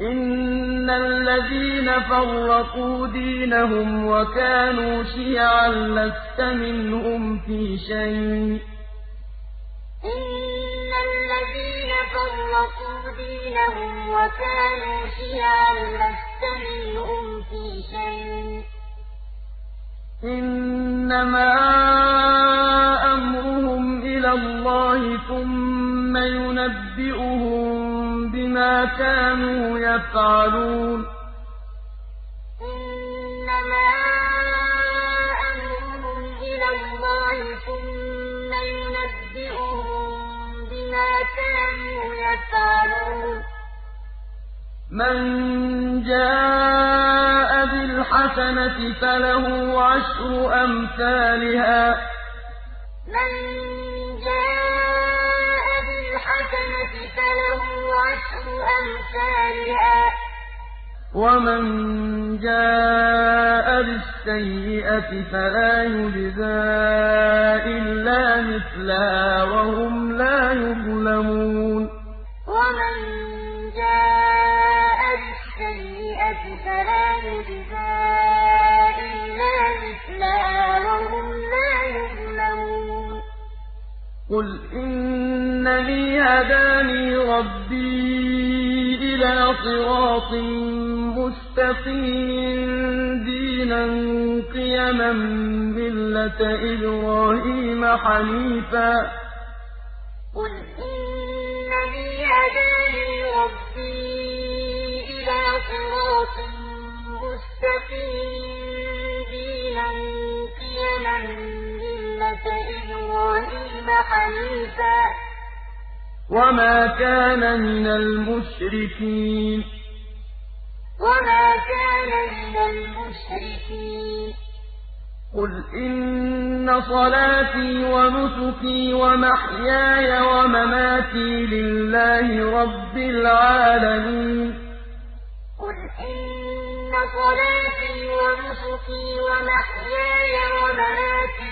إِنَّ الَّذِينَ فَرَّقُوا دِينَهُمْ وَكَانُوا شِيَعًا لَّسْتَ مِنْهُمْ فِي شَيْءٍ. إِنَّ الَّذِينَ فَرَّقُوا دِينَهُمْ وَكَانُوا شِيَعًا لَّسْتَ مِنْهُمْ فِي شَيْءٍ. إنما أمرهم إلى الله ثم ينبئهم بما كانوا يفعلون. إنما أمرهم إلى الله ثم ينبئهم بما كانوا يفعلون. من جاء الحسنة فله عشر أمثالها. من جاء بالحسنة فله عشر أمثالها. ومن جاء بالسيئة فلا يجزى إلا مثلها وهم لا يظلمون. ومن جاء بالسيئة فلا يجزى قل إنني هداني ربي إلى صراط مستقيم دينا قيما ملة إبراهيم حنيفا قل إنني هداني ربي إلى صراط مستقيم دينا قيما إبراهيم حنيفا. وما كان من المشركين. وما كان من المشركين. قل إن صلاتي ونسكي ومحياي ومماتي لله رب العالمين. قل إن صلاتي ونسكي ومحياي ومماتي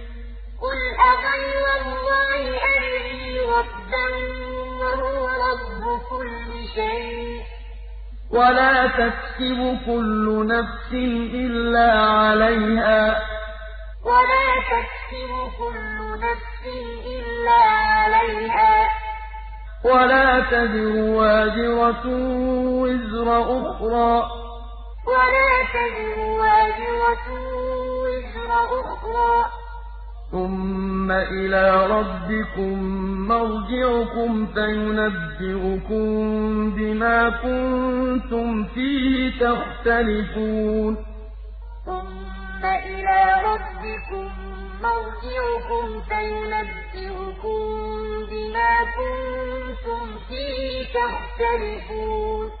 قل أغير الله أبغي ربا وهو رب كل شيء ولا تكسب كل نفس إلا عليها ولا تكسب كل نفس إلا عليها ولا تزر واجرة وزر أخرى ولا تزر واجرة وزر أخرى ثم إلى ربكم مرجعكم فينبئكم بما كنتم فيه تختلفون ثم إلى ربكم مرجعكم فينبئكم بما كنتم فيه تختلفون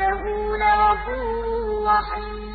إنه لغفور رحيم.